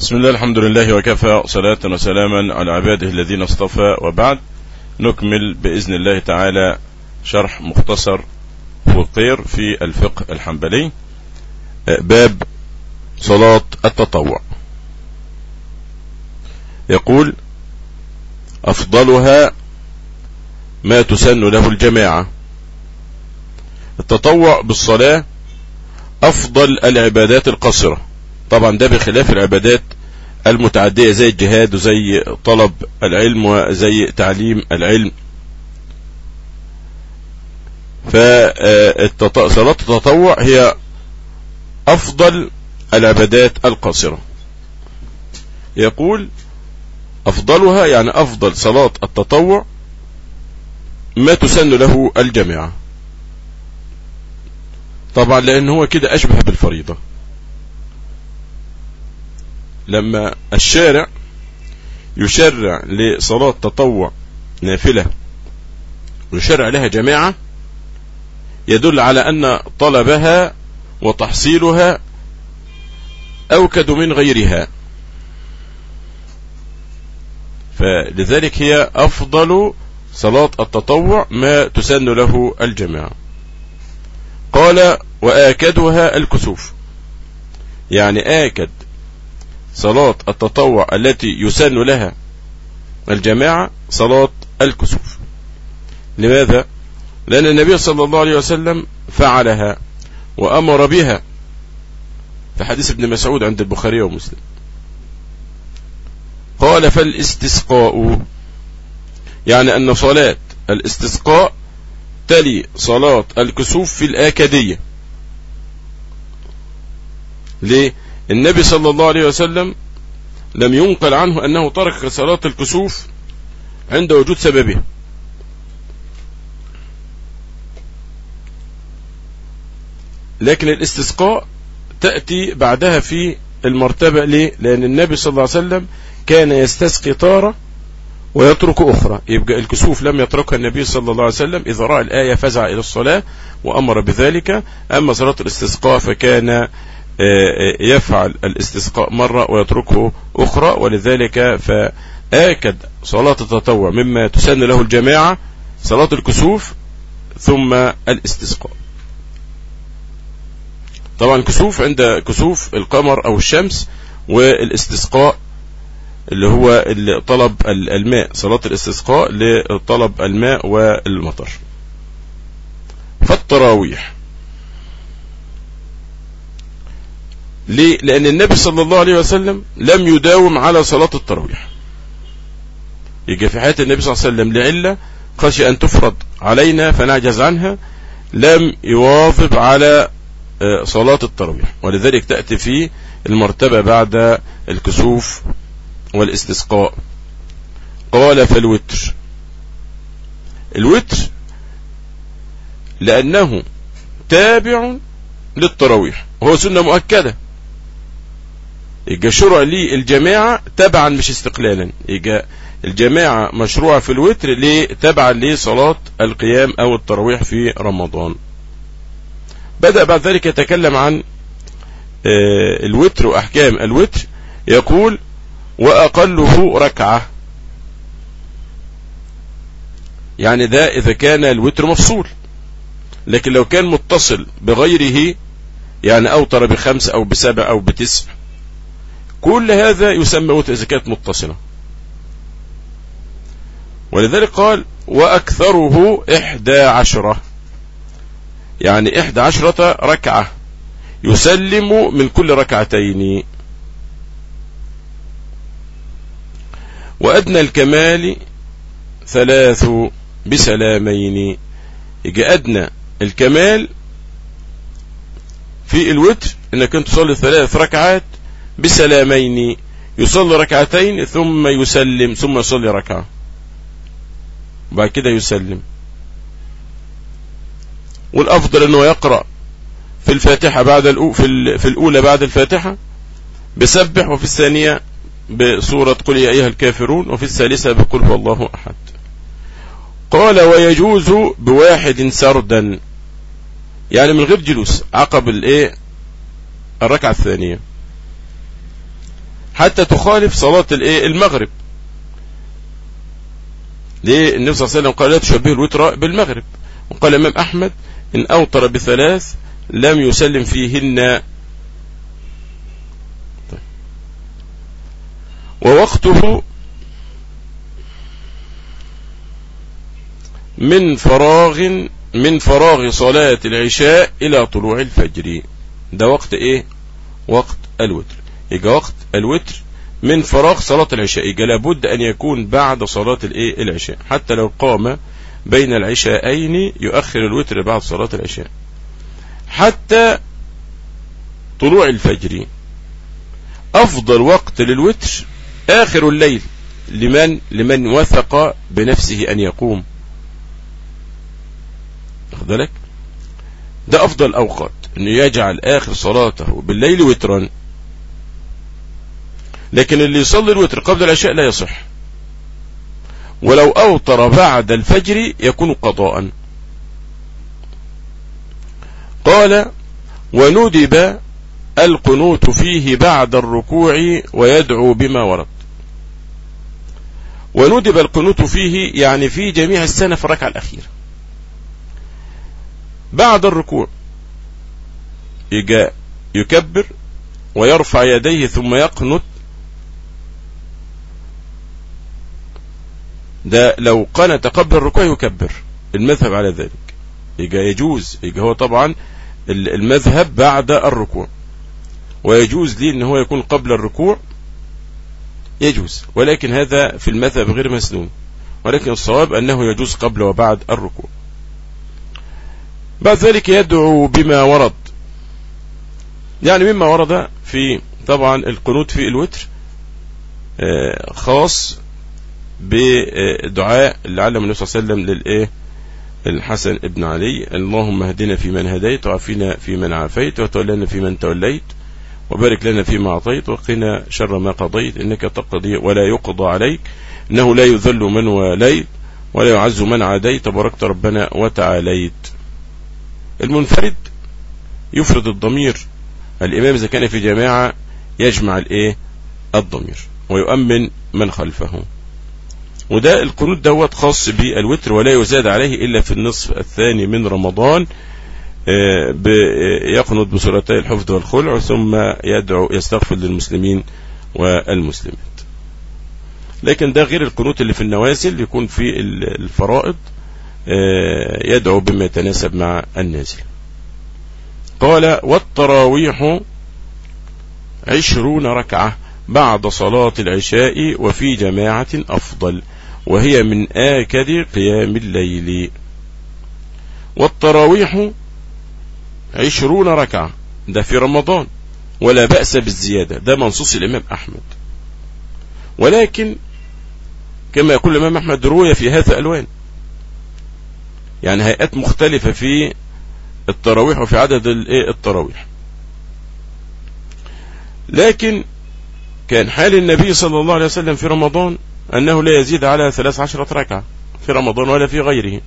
بسم الله الحمد لله وكفى صلاة وسلاما على عباده الذين اصطفى. وبعد نكمل بإذن الله تعالى شرح مختصر وقير في الفقه الحنبلي. باب صلاة التطوع. يقول أفضلها ما تسن له الجماعة. التطوع بالصلاة أفضل العبادات القصرة طبعا ده بخلاف العبادات المتعدية زي الجهاد وزي طلب العلم وزي تعليم العلم. فصلاة التطوع هي أفضل العبادات القاصرة. يقول أفضلها يعني أفضل صلاة التطوع ما تسن له الجماعة طبعا لأن هو كده أشبه بالفريضة. لما الشارع يشرع لصلاة تطوع نافلة ويشرع لها جماعة يدل على أن طلبها وتحصيلها أوكد من غيرها. فلذلك هي أفضل صلاة التطوع ما تسن له الجماعة. قال وآكدها الكسوف. يعني آكد صلاة التطوع التي يسن لها الجماعة صلاة الكسوف. لماذا؟ لأن النبي صلى الله عليه وسلم فعلها وأمر بها. في حديث ابن مسعود عند البخاري ومسلم. قال فالاستسقاء يعني أن صلاة الاستسقاء تلي صلاة الكسوف في الآكدية ليه؟ النبي صلى الله عليه وسلم لم ينقل عنه أنه ترك صلاة الكسوف عند وجود سببه. لكن الاستسقاء تأتي بعدها في المرتبة ليه؟ لأن النبي صلى الله عليه وسلم كان يستسقي طارة ويترك أخرى. يبقى الكسوف لم يتركها النبي صلى الله عليه وسلم. إذا رأى الآية فزع إلى الصلاة وأمر بذلك. أما صلاة الاستسقاء فكان يفعل الاستسقاء مرة ويتركه أخرى ولذلك فآكد صلاة التطوع مما تسن له الجماعة صلاة الكسوف ثم الاستسقاء. طبعا كسوف عند كسوف القمر أو الشمس والاستسقاء اللي هو طلب الماء صلاة الاستسقاء لطلب الماء والمطر. فالتراويح. ليه؟ لأن النبي صلى الله عليه وسلم لم يداوم على صلاة التراويح. يجي في حياة النبي صلى الله عليه وسلم لعلة خشي أن تفرض علينا فنعجز عنها لم يواظب على صلاة التراويح. ولذلك تأتي في المرتبة بعد الكسوف والاستسقاء. قال فالوتر الوتر. لأنه تابع للتراويح. وهو سنة مؤكدة. يبقى شرع لي الجماعة تبعا مش استقلالا. يبقى الجماعة مشروعة في الوتر تبعا لصلاة القيام أو التراويح في رمضان. بدأ بعد ذلك يتكلم عن الوتر وأحكام الوتر. يقول وأقله ركعة. يعني ده إذا كان الوتر مفصول. لكن لو كان متصل بغيره يعني أوتر بخمس أو بسبع أو بتسع كل هذا يسمى كانت متصلة. ولذلك قال وأكثره إحدى عشرة. يعني إحدى عشرة ركعة يسلم من كل ركعتين. وأدنى الكمال ثلاث بسلامين. يجي أدنى الكمال في الوتر إنك أنت تصلي ثلاث ركعات بسلامين. يصلي ركعتين ثم يسلم ثم يصلي ركعة. وبعد كده يسلم. والأفضل إنه يقرأ في الفاتحة بعد في, الأولى بعد الفاتحة بسبح وفي الثانية بسورة قل يا أيها الكافرون وفي الثالثة بقل هو الله أحد. قال ويجوز بواحد سردا. يعني من غير جلوس عقب الإيه؟ الركعة الثانية. حتى تخالف صلاة الايه؟ المغرب. ليه؟ النبي صلى الله عليه وسلم قال لا تشبه الوتر بالمغرب. وقال الإمام أحمد إن أوتر بثلاث لم يسلم فيهن. طيب. ووقته من فراغ من فراغ صلاة العشاء إلى طلوع الفجر. ده وقت إيه؟ وقت الوتر. يجي وقت الوتر من فراغ صلاة العشاء. يجي لابد أن يكون بعد صلاة الإيه؟ العشاء. حتى لو قام بين العشاءين يؤخر الوتر بعد صلاة العشاء. حتى طلوع الفجر. أفضل وقت للوتر آخر الليل. لمن؟ لمن وثق بنفسه أن يقوم. بالك؟ ده أفضل الأوقات أنه يجعل آخر صلاته بالليل وترا. لكن اللي يصلي الوتر قبل العشاء لا يصح. ولو أوتر بعد الفجر يكون قضاء. قال وندب القنوت فيه بعد الركوع ويدعو بما ورد. وندب القنوت فيه يعني في جميع السنة في الركعة الأخيرة. بعد الركوع يكبر ويرفع يديه ثم يقنت ده لو قنت قبل الركوع يكبر. المذهب على ذلك. يجا يجوز يجا هو طبعا المذهب بعد الركوع. ويجوز لي إن هو يكون قبل الركوع؟ يجوز. ولكن هذا في المذهب غير مسنون ولكن الصواب أنه يجوز قبل وبعد الركوع. بعد ذلك يدعو بما ورد. يعني مما ورد في طبعا القنوت في الوتر آه، خاص بدعاء اللي علم النبي صلى الله عليه وسلم للإيه؟ الحسن ابن علي. اللهم اهدنا في من هديت وعافنا في من عافيت وتولنا في من توليت وبارك لنا فيما أعطيت وقنا شر ما قضيت. إنك تقضي ولا يقضى عليك. إنه لا يذل من واليت ولا يعز من عاديت. تباركت ربنا وتعاليت. المنفرد يفرد الضمير. الإمام إذا كان في جماعة يجمع الإيه؟ الضمير ويؤمن من خلفه. وده القنوت دوت خاص بالوتر ولا يزاد عليه إلا في النصف الثاني من رمضان آه، يقنط بسورتي الحفظ والخلع ثم يدعو يستغفر للمسلمين والمسلمات. لكن ده غير القنوت اللي في النوازل يكون في الفرائض آه، يدعو بما يتناسب مع النازل. قال والتراويح عشرون ركعة بعد صلاة العشاء وفي جماعة أفضل. وهي من آكد قيام الليل. والتراويح عشرون ركعة. ده في رمضان. ولا بأس بالزيادة. ده منصوص الإمام أحمد. ولكن كما يقول الإمام أحمد روية في هذا ألوان يعني هيئات مختلفة في التراويح وفي عدد التراويح. لكن كان حال النبي صلى الله عليه وسلم في رمضان أنه لا يزيد على ثلاث عشرة ركعة في رمضان ولا في غيره.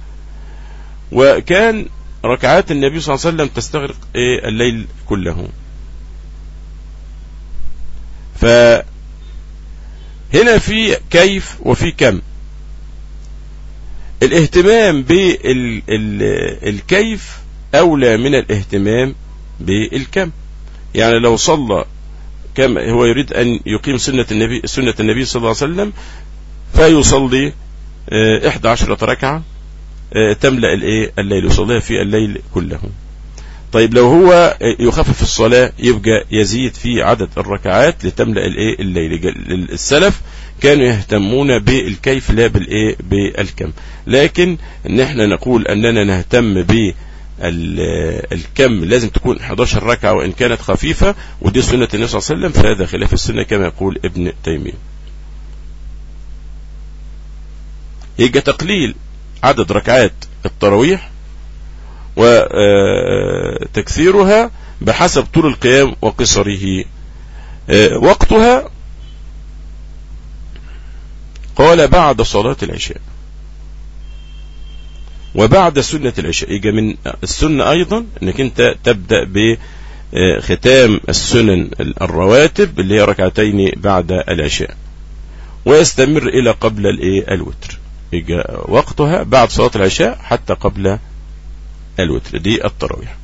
وكان ركعات النبي صلى الله عليه وسلم تستغرق إيه الليل كله. فهنا في كيف وفي كم. الاهتمام بالكيف أولى من الاهتمام بالكم. يعني لو صلى كما هو يريد أن يقيم سنة النبي سنة النبي صلى الله عليه وسلم فيصلي 11 آه، ركعة آه، تملأ الإيه؟ الليل يصليها في الليل كله. طيب لو هو يخفف الصلاة يبقى يزيد في عدد الركعات لتملأ الإيه؟ الليل. السلف كانوا يهتمون بالكيف لا بالإيه؟ بالكم. لكن ان إحنا نقول أننا نهتم ب الكم. لازم تكون 11 ركعة وإن كانت خفيفة ودي سنة النبي صلى الله عليه وسلم فهذا خلاف السنة كما يقول ابن تيمية. يجي تقليل عدد ركعات التراويح وتكثيرها بحسب طول القيام وقصره. آه، وقتها قال بعد صلاة العشاء. وبعد سنة العشاء. يجي من السنة أيضا أنك أنت تبدأ آه، ختام السنن الرواتب اللي هي ركعتين بعد العشاء. ويستمر إلى قبل الوتر. وقتها بعد صلاة العشاء حتى قبل الوتر. دي التراويح.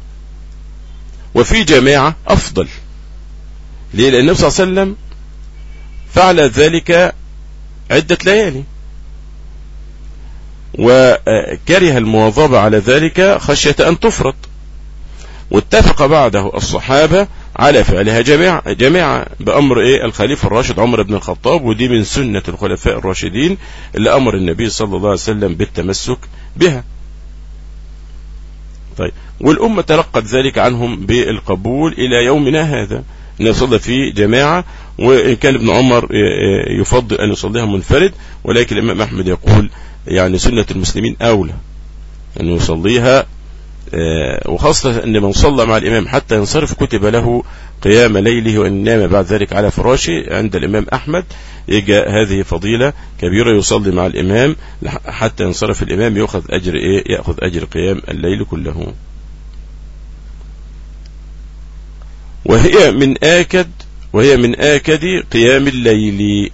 وفي جماعة أفضل. ليه؟ لأن النبي صلى الله عليه وسلم فعل ذلك عدة ليالي. وكره المواظبة على ذلك خشية أن تفرط. واتفق بعده الصحابة على فعلها جماعة, جماعة بأمر إيه؟ الخليفة الراشد عمر بن الخطاب ودي من سنة الخلفاء الراشدين اللي أمر النبي صلى الله عليه وسلم بالتمسك بها. طيب. والأمة تلقت ذلك عنهم بالقبول إلى يومنا هذا. نصلي في جماعة وإن كان ابن عمر يفضل أن يصليها منفرد ولكن الإمام أحمد يقول يعني سنة المسلمين أولى أن يصليها آه، وخاصة أن من صلى مع الإمام حتى ينصرف كتب له قيام ليله وإن نام بعد ذلك على فراشه عند الإمام أحمد يجي هذه فضيلة كبيرة يصلي مع الإمام حتى ينصرف الإمام يأخذ أجر إيه؟ يأخذ أجر قيام الليل كله. وهي من آكد وهي من آكد قيام الليل.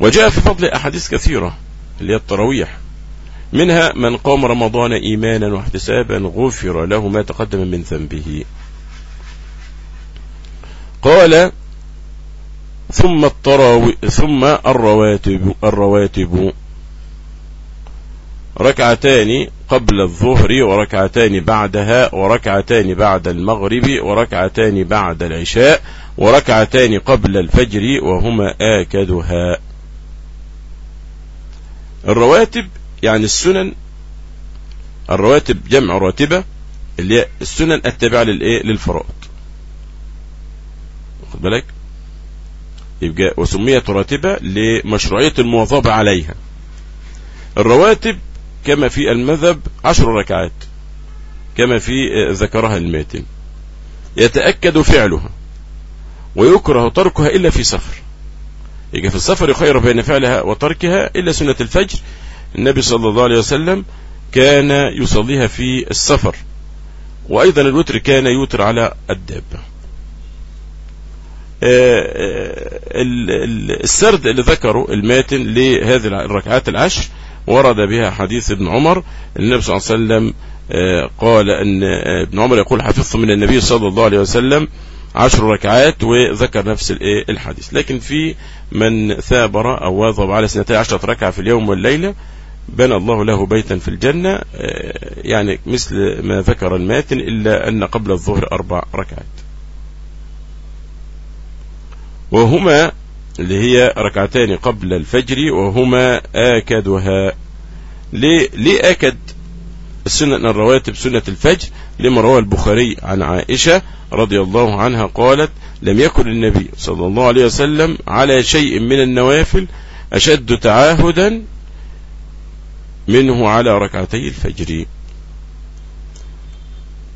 وجاء في فضل أحاديث كثيرة اللي هي التراويح. منها من قام رمضان إيمانا واحتسابا غفر له ما تقدم من ذنبه. قال ثم التراوي ثم الرواتب الرواتب ركعتان قبل الظهر وركعتان بعدها وركعتان بعد المغرب وركعتان بعد العشاء وركعتان قبل الفجر وهما آكدها. الرواتب يعني السنن الرواتب جمع راتبة اللي هي السنن التابعة للإيه؟ للفرائض واخد بالك؟ يبقى وسميت راتبة لمشروعية المواظبة عليها. الرواتب كما في المذهب عشر ركعات كما في ذكرها الماتن. يتأكد فعلها ويكره تركها إلا في سفر. يجي في السفر يخير بين فعلها وتركها إلا سنة الفجر النبي صلى الله عليه وسلم كان يصليها في السفر. وأيضا الوتر كان يوتر على الدابة. آه، آه، السرد اللي ذكره الماتن لهذه الركعات العشر ورد بها حديث ابن عمر. النبي صلى الله عليه وسلم آه، قال أن ابن عمر يقول حفظت من النبي صلى الله عليه وسلم عشر ركعات وذكر نفس الحديث. لكن في من ثابر أو واظب على سنتي عشرة ركعة في اليوم والليلة بنى الله له بيتا في الجنة آه، يعني مثل ما ذكر الماتن إلا أن قبل الظهر أربع ركعات. وهما اللي هي ركعتان قبل الفجر وهما آكدها. ليه, ليه آكد السنة الرواتب سنة الفجر لما روى البخاري عن عائشة رضي الله عنها قالت لم يكن النبي صلى الله عليه وسلم على شيء من النوافل أشد تعاهدا منه على ركعتي الفجر.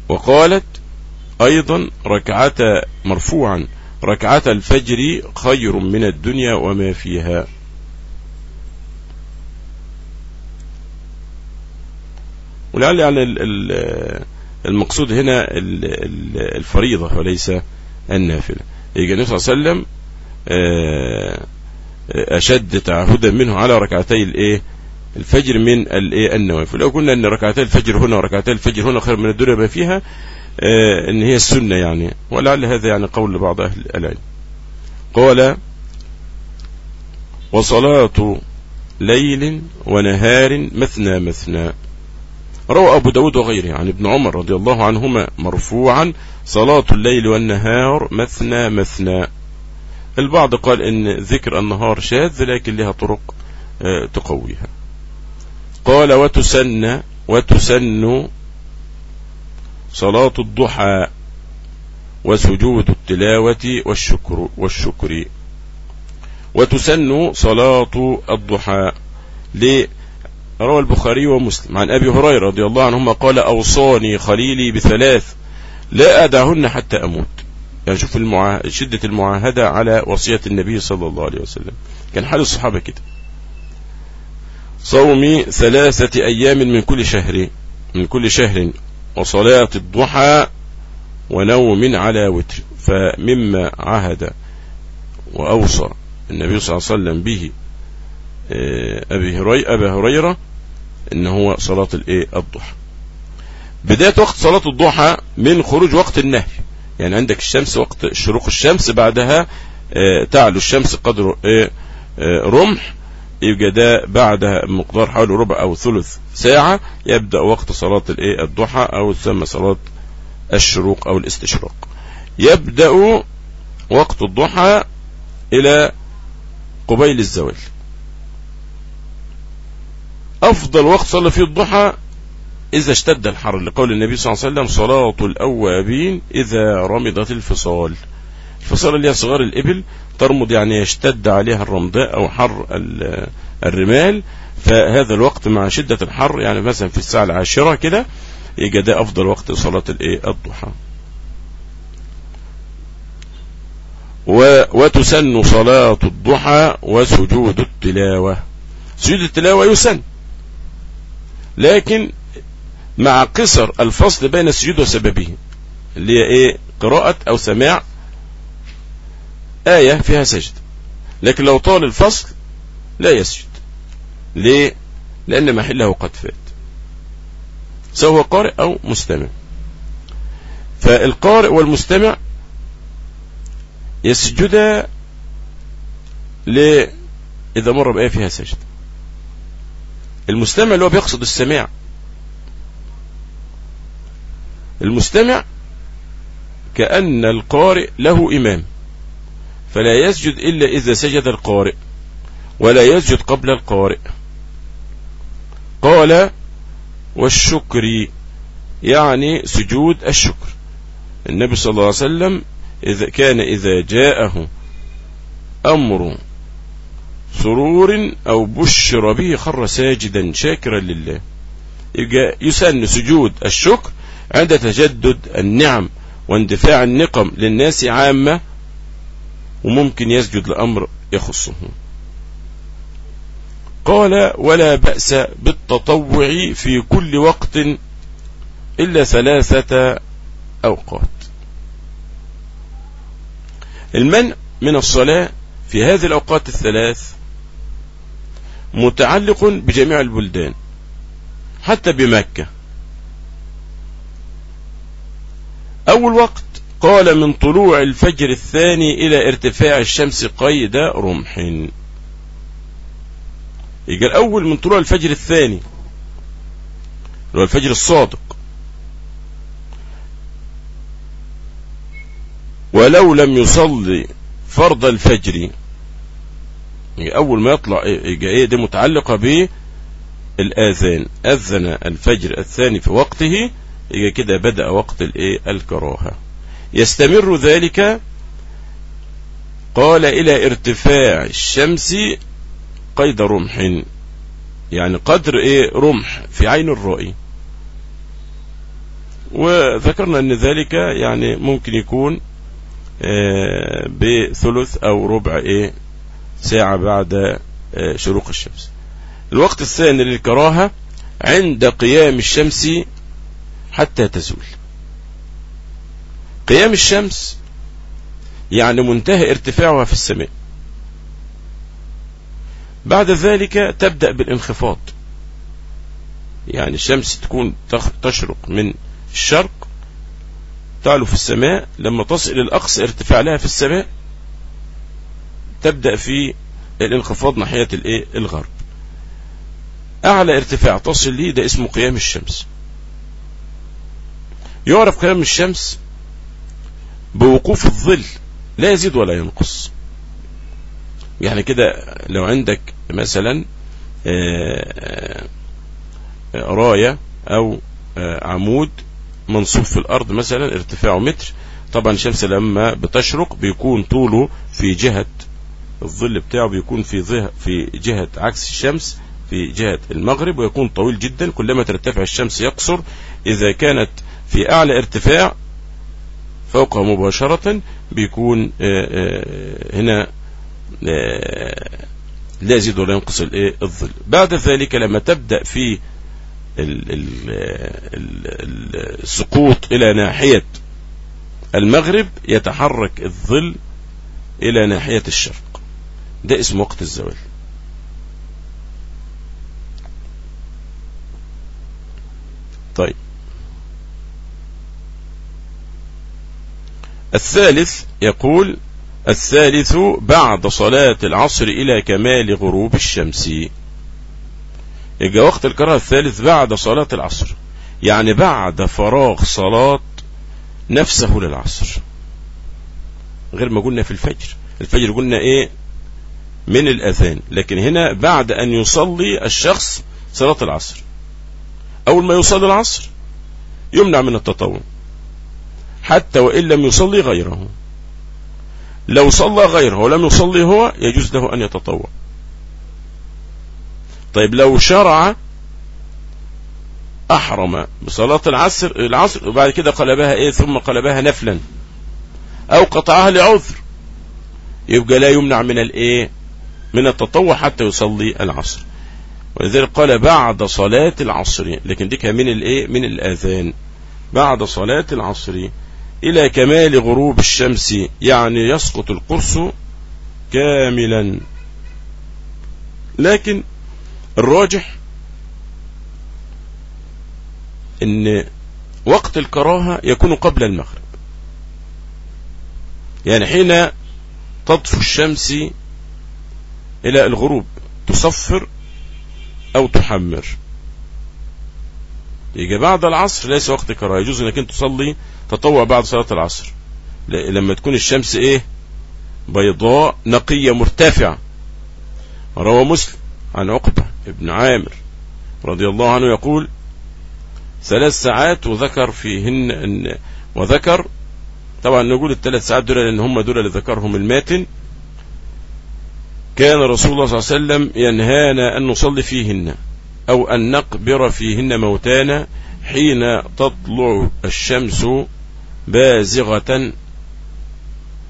وقالت أيضا ركعة مرفوعا ركعة الفجر خير من الدنيا وما فيها. ولعل يعني المقصود هنا الفريضة وليس النافلة. يجي النبي صلى الله عليه وسلم آه، أشد تعهدا منه على ركعتي الايه الفجر من الايه النوافل. لو قلنا إن ركعتي الفجر هنا وركعتي الفجر هنا خير من الدنيا ما فيها آه، إن هي السنة يعني. ولعل هذا يعني قول بعض أهل العلم. قال وصلاة ليل ونهار مثنى مثنى. روى أبو داود وغيره عن ابن عمر رضي الله عنهما مرفوعا صلاة الليل والنهار مثنى مثنى. البعض قال إن ذكر النهار شاذ لكن لها طرق آه، تقويها. قال وتسن وتسن صلاة الضحى وسجود التلاوة والشكر والشكر. وتسن صلاة الضحى. روى البخاري ومسلم. عن أبي هريرة رضي الله عنهما قال أوصاني خليلي بثلاث لا أدعهن حتى أموت. يعني شوف المعا... شدة المعاهدة على وصية النبي صلى الله عليه وسلم. كان حال الصحابة كده. صوم ثلاثة أيام من كل شهر من كل شهر وصلاة الضحى ونوم على وتر فمما عهد وأوصى النبي صلى الله عليه وسلم به آه، أبي هريرة, أبا هريرة إن هو صلاة الإيه؟ الضحى. بداية وقت صلاة الضحى من خروج وقت النهي يعني عندك الشمس وقت شروق الشمس بعدها آه، تعلو الشمس قدر آه، رمح يبقى ده بعدها مقدار حوالي ربع أو ثلث ساعة يبدأ وقت صلاة الإيه؟ الضحى أو تسمى صلاة الشروق أو الاستشراق. يبدأ وقت الضحى إلى قبيل الزوال. أفضل وقت صلى فيه الضحى إذا اشتد الحر لقول النبي صلى الله عليه وسلم صلاة الأوابين إذا رمضت الفصال. الفصال اللي هي صغار الإبل ترمض يعني يشتد عليها الرمضاء أو حر الرمال. فهذا الوقت مع شدة الحر يعني مثلا في الساعة العاشرة كده يبقى ده أفضل وقت صلاة الضحى. وتسن صلاة الضحى وسجود التلاوة. سجود التلاوة يسن. لكن مع قصر الفصل بين السجود وسببه اللي هي إيه؟ قراءة أو سماع آية فيها سجد. لكن لو طال الفصل لا يسجد. ليه؟ لأن محله قد فات. سواء قارئ أو مستمع. فالقارئ والمستمع يسجد إذا مر بآية فيها سجد. المستمع اللي هو بيقصد السماع. المستمع كأن القارئ له إمام. فلا يسجد إلا إذا سجد القارئ ولا يسجد قبل القارئ. قال والشكر يعني سجود الشكر. النبي صلى الله عليه وسلم إذا كان إذا جاءه أمر سرور أو بشر به خر ساجدا شاكرا لله. يسن سجود الشكر عند تجدد النعم واندفاع النقم للناس عامة وممكن يسجد لأمر يخصه. قال ولا بأس بالتطوع في كل وقت إلا ثلاثة أوقات. المنع من الصلاة في هذه الأوقات الثلاث متعلق بجميع البلدان حتى بمكة. أول وقت قال من طلوع الفجر الثاني إلى ارتفاع الشمس قيد رمح. يجي الأول من طلوع الفجر الثاني اللي هو الفجر الصادق. ولو لم يصلي فرض الفجر. أول ما يطلع إيه دي متعلقة بالآذان أذن الفجر الثاني في وقته كده بدأ وقت الكراهة. يستمر ذلك قال إلى ارتفاع الشمس قيد رمح. يعني قدر إيه؟ رمح في عين الرأي. وذكرنا أن ذلك يعني ممكن يكون آه، بثلث أو ربع إيه؟ ساعة بعد آه، شروق الشمس. الوقت الثاني للكراهة عند قيام الشمس حتى تزول. قيام الشمس يعني منتهى ارتفاعها في السماء. بعد ذلك تبدأ بالانخفاض. يعني الشمس تكون تشرق من الشرق تعلو في السماء. لما تصل إلى الأقصى ارتفاع لها في السماء تبدأ في الانخفاض ناحية الغرب. أعلى ارتفاع تصل ليه ده اسمه قيام الشمس. يعرف قيام الشمس بوقوف الظل لا يزيد ولا ينقص. يعني كده لو عندك مثلا آه، آه، راية أو آه، عمود منصوب في الأرض مثلا ارتفاعه متر طبعا الشمس لما بتشرق بيكون طوله في جهة الظل بتاعه بيكون في في جهة عكس الشمس في جهة المغرب ويكون طويل جدا كلما ترتفع الشمس يقصر. إذا كانت في أعلى ارتفاع فوقها مباشرة بيكون هنا لا يزيد ولا ينقص الظل. بعد ذلك لما تبدأ في السقوط إلى ناحية المغرب يتحرك الظل إلى ناحية الشرق. ده اسم وقت الزوال. طيب. الثالث يقول الثالث بعد صلاة العصر إلى كمال غروب الشمس. يجي وقت الكراهة الثالث بعد صلاة العصر يعني بعد فراغ صلاة نفسه للعصر. غير ما قلنا في الفجر الفجر قلنا إيه؟ من الأذان. لكن هنا بعد أن يصلي الشخص صلاة العصر. أول ما يصلي العصر يمنع من التطوع. حتى وإن لم يصلي غيره. لو صلى غيره ولم يصلي هو يجوز له أن يتطوع. طيب لو شرع أحرم بصلاة العصر العصر وبعد كده قلبها إيه ثم قلبها نفلا أو قطعها لعذر يبقى لا يمنع من الإيه من التطوع حتى يصلي العصر. ولذلك قال بعد صلاة العصر لكن دي من الإيه من الآذان. بعد صلاة العصر إلى كمال غروب الشمس يعني يسقط القرص كاملا. لكن الراجح إن وقت الكراهة يكون قبل المغرب. يعني حين تطفو الشمس إلى الغروب تصفر أو تحمر. يجي بعد العصر ليس وقت كراهة يجوز إنك أنت تصلي تطوع بعد صلاة العصر. لما تكون الشمس إيه؟ بيضاء نقية مرتفعة. روى مسلم عن عقبة ابن عامر رضي الله عنه يقول ثلاث ساعات وذكر فيهن إن وذكر. طبعا نقول الثلاث ساعات دول لأن هم دول اللي ذكرهم الماتن. كان رسول الله صلى الله عليه وسلم ينهانا أن نصلي فيهن أو أن نقبر فيهن موتانا حين تطلع الشمس بازغة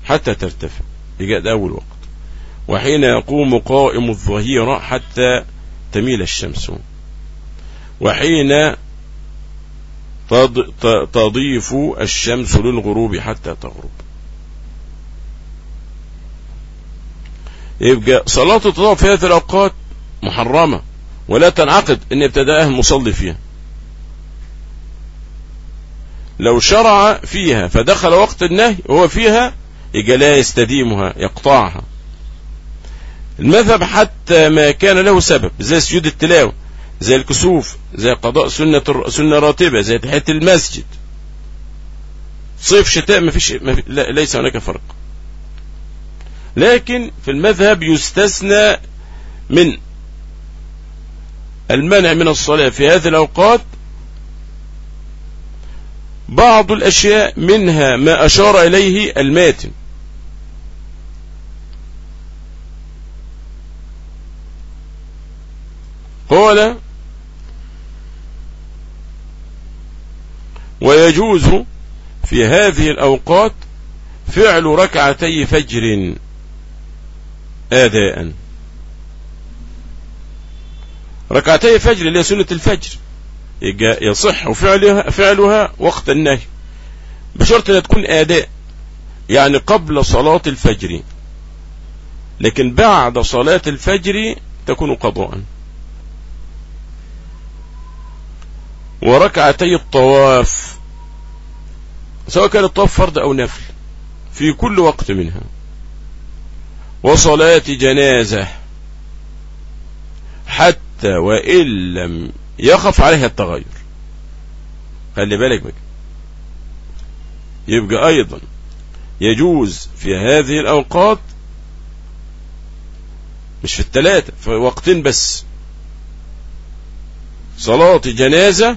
حتى ترتفع. يجاء أول وقت. وحين يقوم قائم الظهيرة حتى تميل الشمس. وحين تضيف الشمس للغروب حتى تغرب. يبقى صلاة التطوع في هذه الأوقات محرمة ولا تنعقد إن ابتداءها المصلي فيها. لو شرع فيها فدخل وقت النهي وهو فيها لا يستديمها يقطعها. المذهب حتى ما كان له سبب زي سجود التلاوة زي الكسوف زي قضاء سنة سنة راتبة زي تحية المسجد. صيف شتاء ما فيش ما في ليس هناك فرق. لكن في المذهب يستثنى من المنع من الصلاة في هذه الأوقات بعض الأشياء منها ما أشار إليه الماتن. قال ويجوز في هذه الأوقات فعل ركعتي فجر آداء. ركعتي فجر اللي هي سنة الفجر. يصح فعلها, فعلها وقت النهي. بشرط أن تكون آداء يعني قبل صلاة الفجر. لكن بعد صلاة الفجر تكون قضاء. وركعتي الطواف سواء كان الطواف فرض أو نفل في كل وقت منها. وصلاة جنازة حتى وإن لم يخف عليها التغير. خلي بالك بك يبقى أيضا يجوز في هذه الأوقات مش في الثلاثة في وقتين بس. صلاة جنازة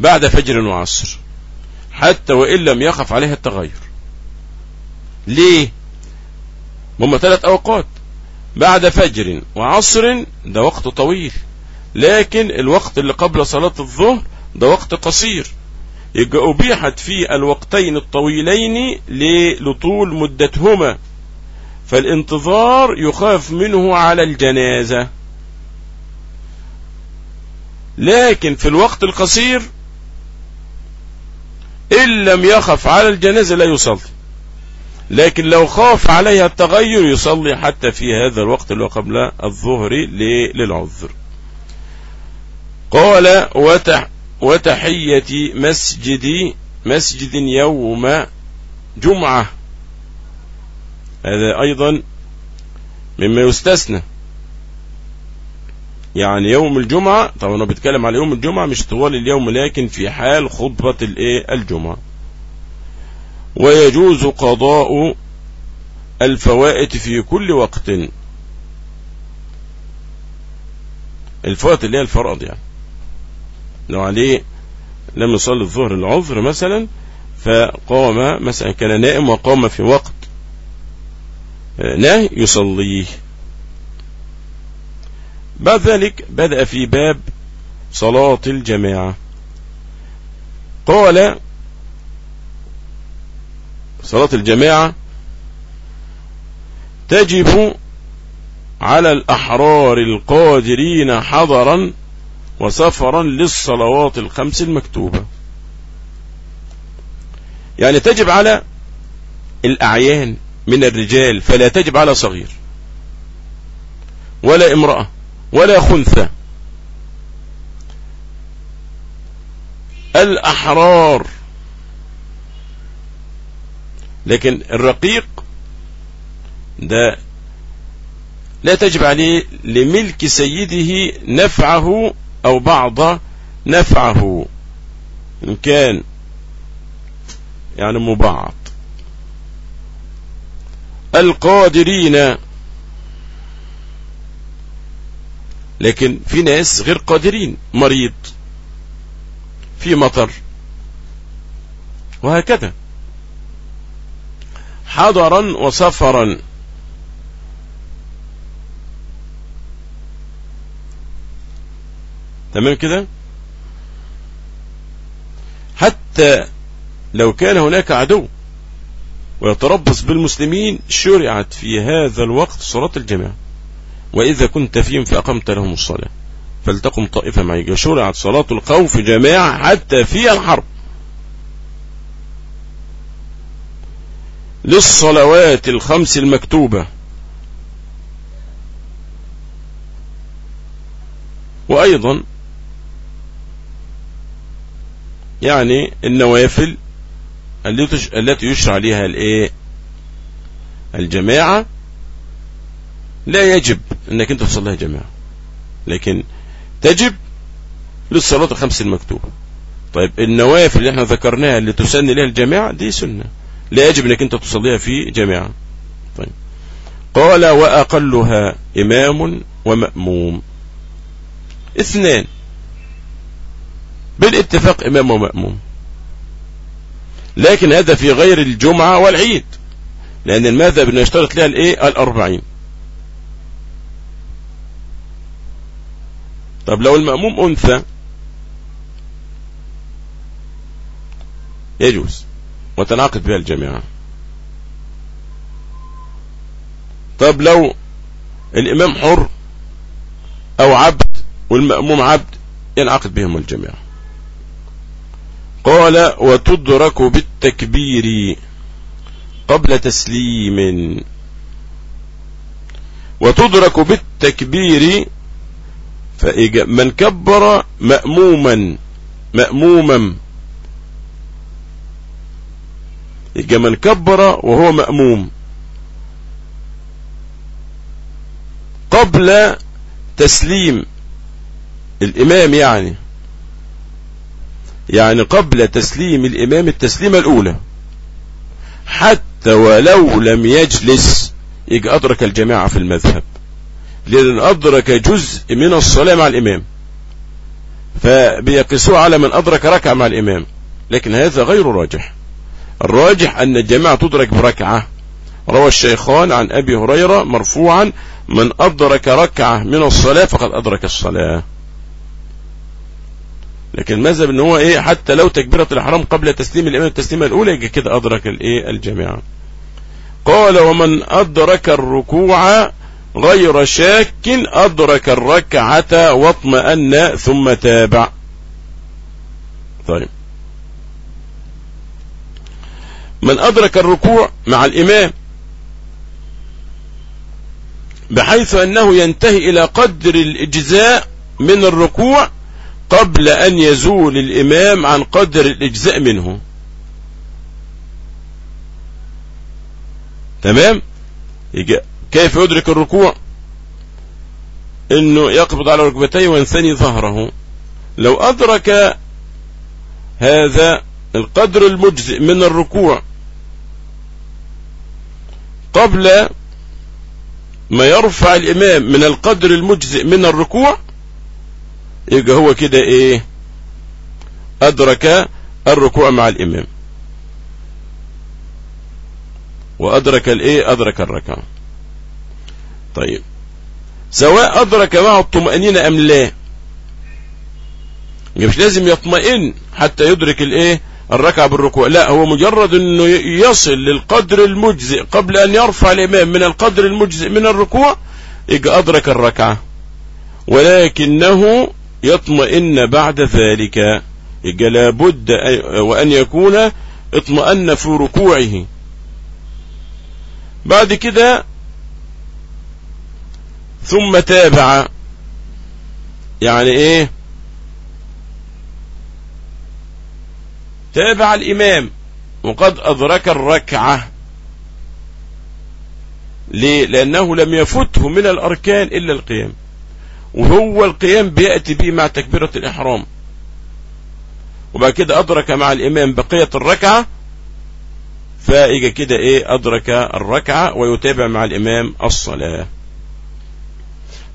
بعد فجر وعصر حتى وإن لم يخف عليها التغير. ليه؟ هم ثلاث أوقات. بعد فجر وعصر ده وقت طويل. لكن الوقت اللي قبل صلاة الظهر ده وقت قصير. يبقى أبيحت في الوقتين الطويلين لطول مدتهما. فالانتظار يخاف منه على الجنازة. لكن في الوقت القصير إن لم يخف على الجنازة لا يصلي. لكن لو خاف عليها التغير يصلي حتى في هذا الوقت اللي قبل الظهر للعذر. قال وتح وتحية مسجد مسجد يوم جمعة. هذا أيضا مما يستثنى. يعني يوم الجمعة طبعا أنا بتكلم على يوم الجمعة مش طوال اليوم لكن في حال خطبة الجمعة. ويجوز قضاء الفوائت في كل وقت. الفوائت اللي هي الفرض يعني. لو عليه لم يصلي الظهر العذر مثلا فقام مثلا كان نائم وقام في وقت نهي يصليه. بعد ذلك بدأ في باب صلاة الجماعة. قال صلاة الجماعة تجب على الأحرار القادرين حضرا وسفرا للصلوات الخمس المكتوبة. يعني تجب على الأعيان من الرجال فلا تجب على صغير ولا امرأة ولا خنثى. الأحرار لكن الرقيق ده لا تجب عليه لملك سيده نفعه أو بعض نفعه إن كان يعني مبعض القادرين لكن في ناس غير قادرين مريض في مطر وهكذا. حضرا وسفرا. تمام كده؟ حتى لو كان هناك عدو ويتربص بالمسلمين شرعت في هذا الوقت صلاة الجماعة. وإذا كنت فيهم فأقمت لهم الصلاة. فلتقم طائفة معي. شرعت صلاة الخوف جماعة حتى في الحرب. للصلوات الخمس المكتوبة. وأيضا يعني النوافل التي يشرع لها الإيه؟ الجماعة. لا يجب إنك أنت تصليها جماعة لكن تجب للصلاة الخمس المكتوبة. طيب النوافل اللي إحنا ذكرناها اللي تسن لها الجماعة دي سنة. لا يجب إنك أنت تصليها في جماعة طيب. قال وأقلها إمام ومأموم. اثنان بالاتفاق إمام ومأموم. لكن هذا في غير الجمعة والعيد. لأن المذهب يشترط لها الإيه؟ الأربعين. طب لو المأموم أنثى. يجوز. وتنعقد بها الجماعة طب لو الإمام حر أو عبد والمأموم عبد ينعقد بهم الجماعة قال وتدرك بالتكبير قبل تسليم وتدرك بالتكبير من كبر مأموما مأموما من كبر وهو مأموم. قبل تسليم الإمام يعني. يعني قبل تسليم الإمام التسليمة الأولى. حتى ولو لم يجلس يجي أدرك الجماعة في المذهب. لأن أدرك جزء من الصلاة مع الإمام. فبيقسوه على من أدرك ركعة مع الإمام. لكن هذا غير راجح. الراجح أن الجماعة تدرك بركعة. روى الشيخان عن أبي هريرة مرفوعا من أدرك ركعة من الصلاة فقد أدرك الصلاة. لكن المذهب إن هو إيه حتى لو تكبيرة الحرام قبل تسليم الإمام التسليمة الأولى كده أدرك الإيه الجماعة. قال ومن أدرك الركوع غير شاك أدرك الركعة واطمأن ثم تابع. طيب. من أدرك الركوع مع الإمام بحيث أنه ينتهي إلى قدر الإجزاء من الركوع قبل أن يزول الإمام عن قدر الإجزاء منه. تمام؟ كيف يدرك الركوع؟ إنه يقبض على ركبتيه وينثني ظهره. لو أدرك هذا القدر المجزئ من الركوع قبل ما يرفع الإمام من القدر المجزئ من الركوع يبقى هو كده إيه؟ أدرك الركوع مع الإمام. وأدرك الإيه؟ أدرك الركعة. طيب. سواء أدرك معه الطمأنينة أم لا مش لازم يطمئن حتى يدرك الإيه؟ الركعة بالركوع. لا هو مجرد إنه يصل للقدر المجزئ قبل أن يرفع الإمام من القدر المجزئ من الركوع أدرك الركعة. ولكنه يطمئن بعد ذلك. لابد وأن يكون اطمأن في ركوعه. بعد كده ثم تابع. يعني إيه؟ تابع الإمام وقد أدرك الركعة. ليه؟ لأنه لم يفته من الأركان إلا القيام. وهو القيام بيأتي به مع تكبيرة الإحرام. وبعد كده أدرك مع الإمام بقية الركعة. فإجا كده إيه؟ أدرك الركعة ويتابع مع الإمام الصلاة.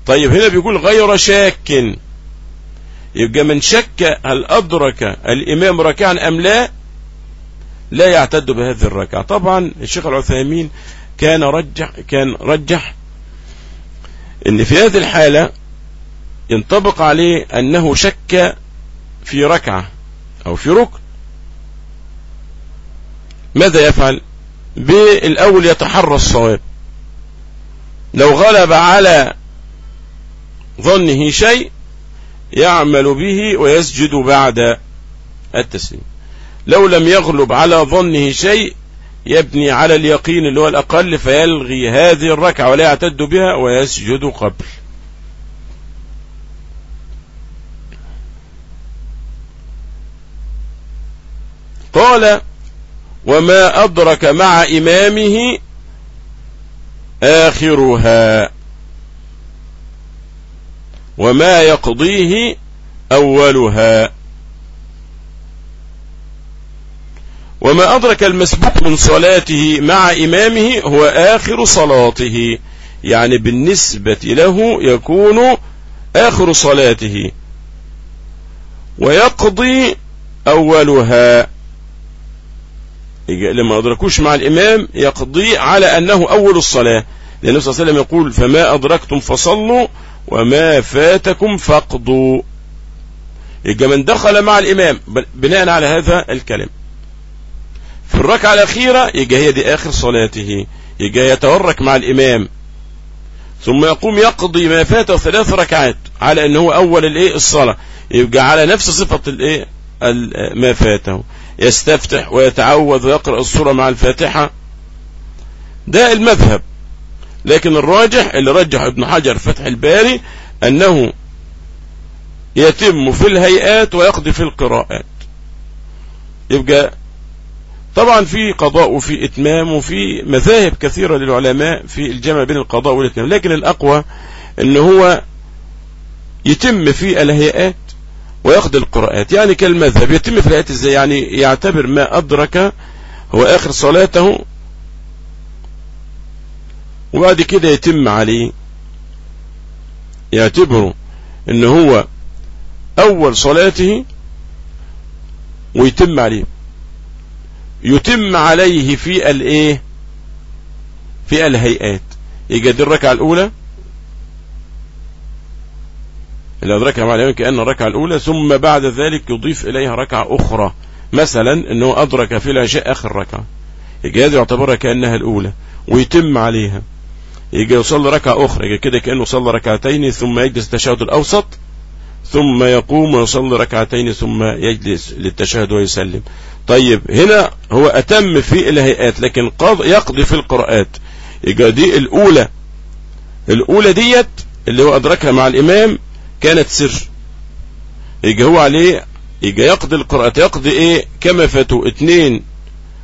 طيب هنا بيقول غير شاك. يبقى من شك هل أدرك الإمام ركعا أم لا؟ لا يعتد بهذه الركعة. طبعا الشيخ العثيمين كان رجح كان رجح إن في هذه الحالة ينطبق عليه أنه شك في ركعة أو في ركن. ماذا يفعل؟ بالأول يتحرى الصواب. لو غلب على ظنه شيء يعمل به ويسجد بعد التسليم. لو لم يغلب على ظنه شيء يبني على اليقين اللي هو الأقل فيلغي هذه الركعة ولا يعتد بها ويسجد قبل. قال وما أدرك مع إمامه آخرها. وما يقضيه أولها. وما أدرك المسبوق من صلاته مع إمامه هو آخر صلاته. يعني بالنسبة له يكون آخر صلاته. ويقضي أولها. لما أدركوش مع الإمام يقضي على أنه أول الصلاة. لأن النبي صلى الله عليه وسلم يقول فما أدركتم فصلوا وما فاتكم فاقضوا. يبقى من دخل مع الإمام بناء على هذا الكلام. في الركعة الأخيرة يبقى هي دي آخر صلاته. يبقى يتورك مع الإمام. ثم يقوم يقضي ما فاته ثلاث ركعات على أنه هو أول الإيه؟ الصلاة. يبقى على نفس صفة الإيه؟ ما فاته. يستفتح ويتعوذ ويقرأ السورة مع الفاتحة. ده المذهب. لكن الراجح اللي رجح ابن حجر فتح الباري أنه يتم في الهيئات ويقضي في القراءات. يبقى طبعا في قضاء وفي إتمام وفي مذاهب كثيرة للعلماء في الجمع بين القضاء والإتمام. لكن الأقوى إن هو يتم في الهيئات ويقضي القراءات. يعني كالمذهب يتم في الهيئات إزاي؟ يعني يعتبر ما أدرك هو آخر صلاته وبعد كده يتم عليه يعتبره ان هو أول صلاته ويتم عليه. يتم عليه في الإيه؟ في الهيئات. يجي دي الركعة الأولى. اللي أدركها مع الإمام كأن الركعة الأولى ثم بعد ذلك يضيف إليها ركعة أخرى. مثلا أنه أدرك في العشاء آخر ركعة. هذه يعتبرها كأنها الأولى. ويتم عليها. يجي يصلي ركعة أخرى يجي كده كأنه صلى ركعتين ثم يجلس التشهد الأوسط ثم يقوم ويصلي ركعتين ثم يجلس للتشهد ويسلم. طيب هنا هو أتم في الهيئات لكن قض يقضي في القراءات. يجي دي الأولى الأولى ديت اللي هو أدركها مع الإمام كانت سر. يجي هو عليه يجي يقضي القراءات. يقضي إيه؟ كما فاتوا اتنين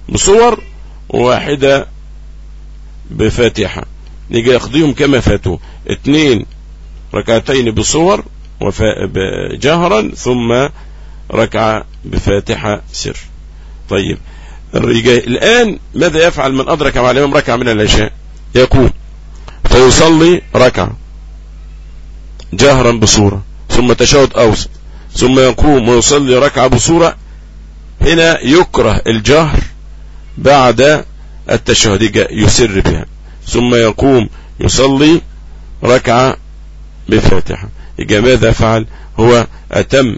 بصور وواحدة بفاتحة. يجي يقضيهم كما فاتوا. اتنين ركعتين بصور جهرا ثم ركعة بفاتحة سر. طيب. الآن ماذا يفعل من أدرك مع الإمام ركعة من العشاء؟ يقوم. فيصلي ركعة. جهرا بصورة. ثم تشهد أوسط ثم يقوم ويصلي ركعة بصورة. هنا يكره الجهر بعد التشهد. يسر بها. ثم يقوم يصلي ركعة بفاتحة. يبقى ماذا فعل؟ هو أتم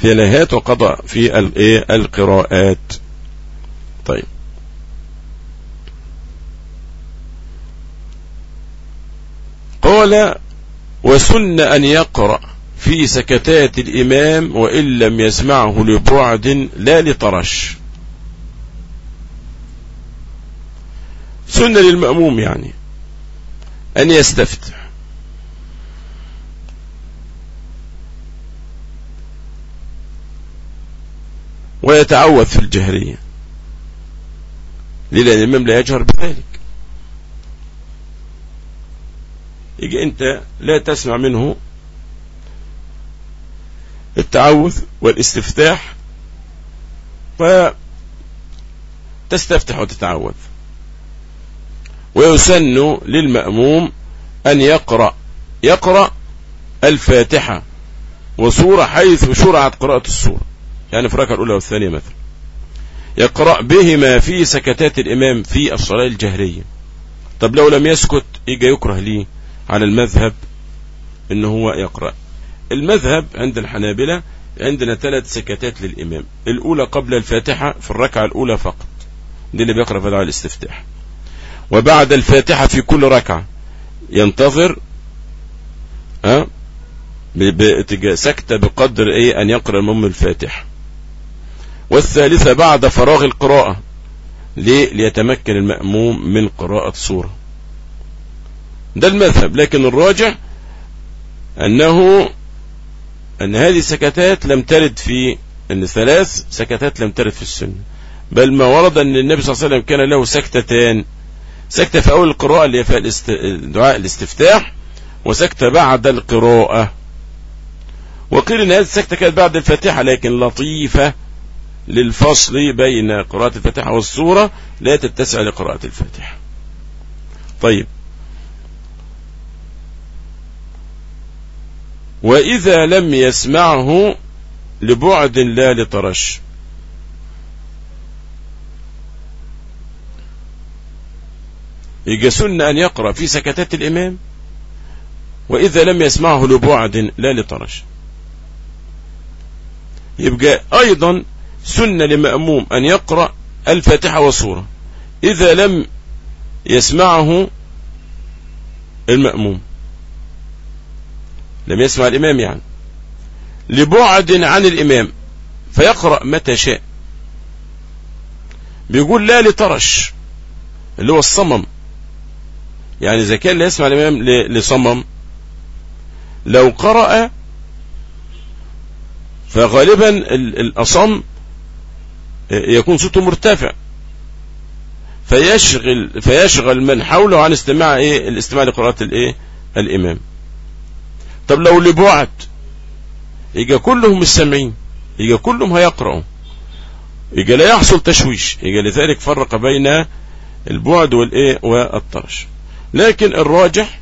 في الهات وقضى في القراءات. طيب. قال وسن أن يقرأ في سكتات الإمام وإن لم يسمعه لبعد لا لطرش. سنة للمأموم يعني. أن يستفتح. ويتعوذ في الجهرية. لأن الإمام لا يجهر بذلك. يجي أنت لا تسمع منه التعوذ والاستفتاح فتستفتح وتتعوذ. ويسن للمأموم أن يقرأ. يقرأ الفاتحة وسورة حيث شرعت قراءة السورة. يعني في الركعة الأولى والثانية مثلا. يقرأ بهما في سكتات الإمام في الصلاة الجهرية. طب لو لم يسكت يجي يكره ليه على المذهب إن هو يقرأ. المذهب عند الحنابلة عندنا ثلاث سكتات للإمام. الأولى قبل الفاتحة في الركعة الأولى فقط. دي اللي بيقرأ في دعاء الاستفتاح. وبعد الفاتحة في كل ركعة. ينتظر ها سكتة بقدر إيه أن يقرأ المم الفاتحة. والثالثة بعد فراغ القراءة ليه؟ ليتمكن المأموم من قراءة سورة. ده المذهب. لكن الراجع أنه أن هذه السكتات لم ترد في أن ثلاث سكتات لم ترد في السنة. بل ما ورد أن النبي صلى الله عليه وسلم كان له سكتتان سكتة في أول القراءة اللي في دعاء الاستفتاح وسكتة بعد القراءة. وقيل أن هذه السكتة كانت بعد الفاتحة لكن لطيفة للفصل بين قراءة الفاتحة والسورة لا تتسع لقراءة الفاتحة. طيب. وإذا لم يسمعه لبعد لا لطرش. يجي سنة أن يقرأ في سكتات الإمام وإذا لم يسمعه لبعد لا لطرش. يبقى أيضا سنة لمأموم أن يقرأ الفاتحة والسورة إذا لم يسمعه المأموم. لم يسمع الإمام يعني. لبعد عن الإمام فيقرأ متى شاء. بيقول لا لطرش اللي هو الصمم. يعني إذا كان لا يسمع الإمام لصمم لو قرأ فغالبا الأصم يكون صوته مرتفع. فيشغل فيشغل من حوله عن استماع إيه؟ الاستماع لقراءة الايه الإمام. طب لو لبعد يجي كلهم السامعين يجي كلهم هيقرأوا. يجي لا يحصل تشويش يجي لذلك فرق بين البعد والإيه؟ والطرش. لكن الراجح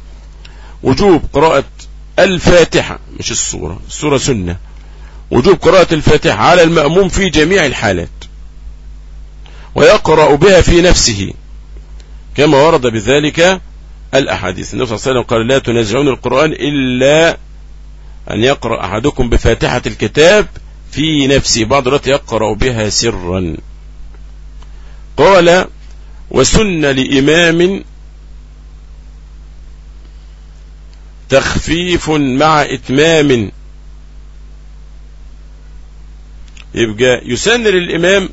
وجوب قراءة الفاتحة مش السورة السورة سنة. وجوب قراءة الفاتحة على المأموم في جميع الحالات. ويقرأ بها في نفسه كما ورد بذلك الأحاديث. النبي صلى الله عليه وسلم قال لا تنزعون القرآن إلا أن يقرأ أحدكم بفاتحة الكتاب في نفسه. بعض الوقت يقرأ بها سرا. قال وسن لإمام تخفيف مع إتمام. يبقى يسن للإمام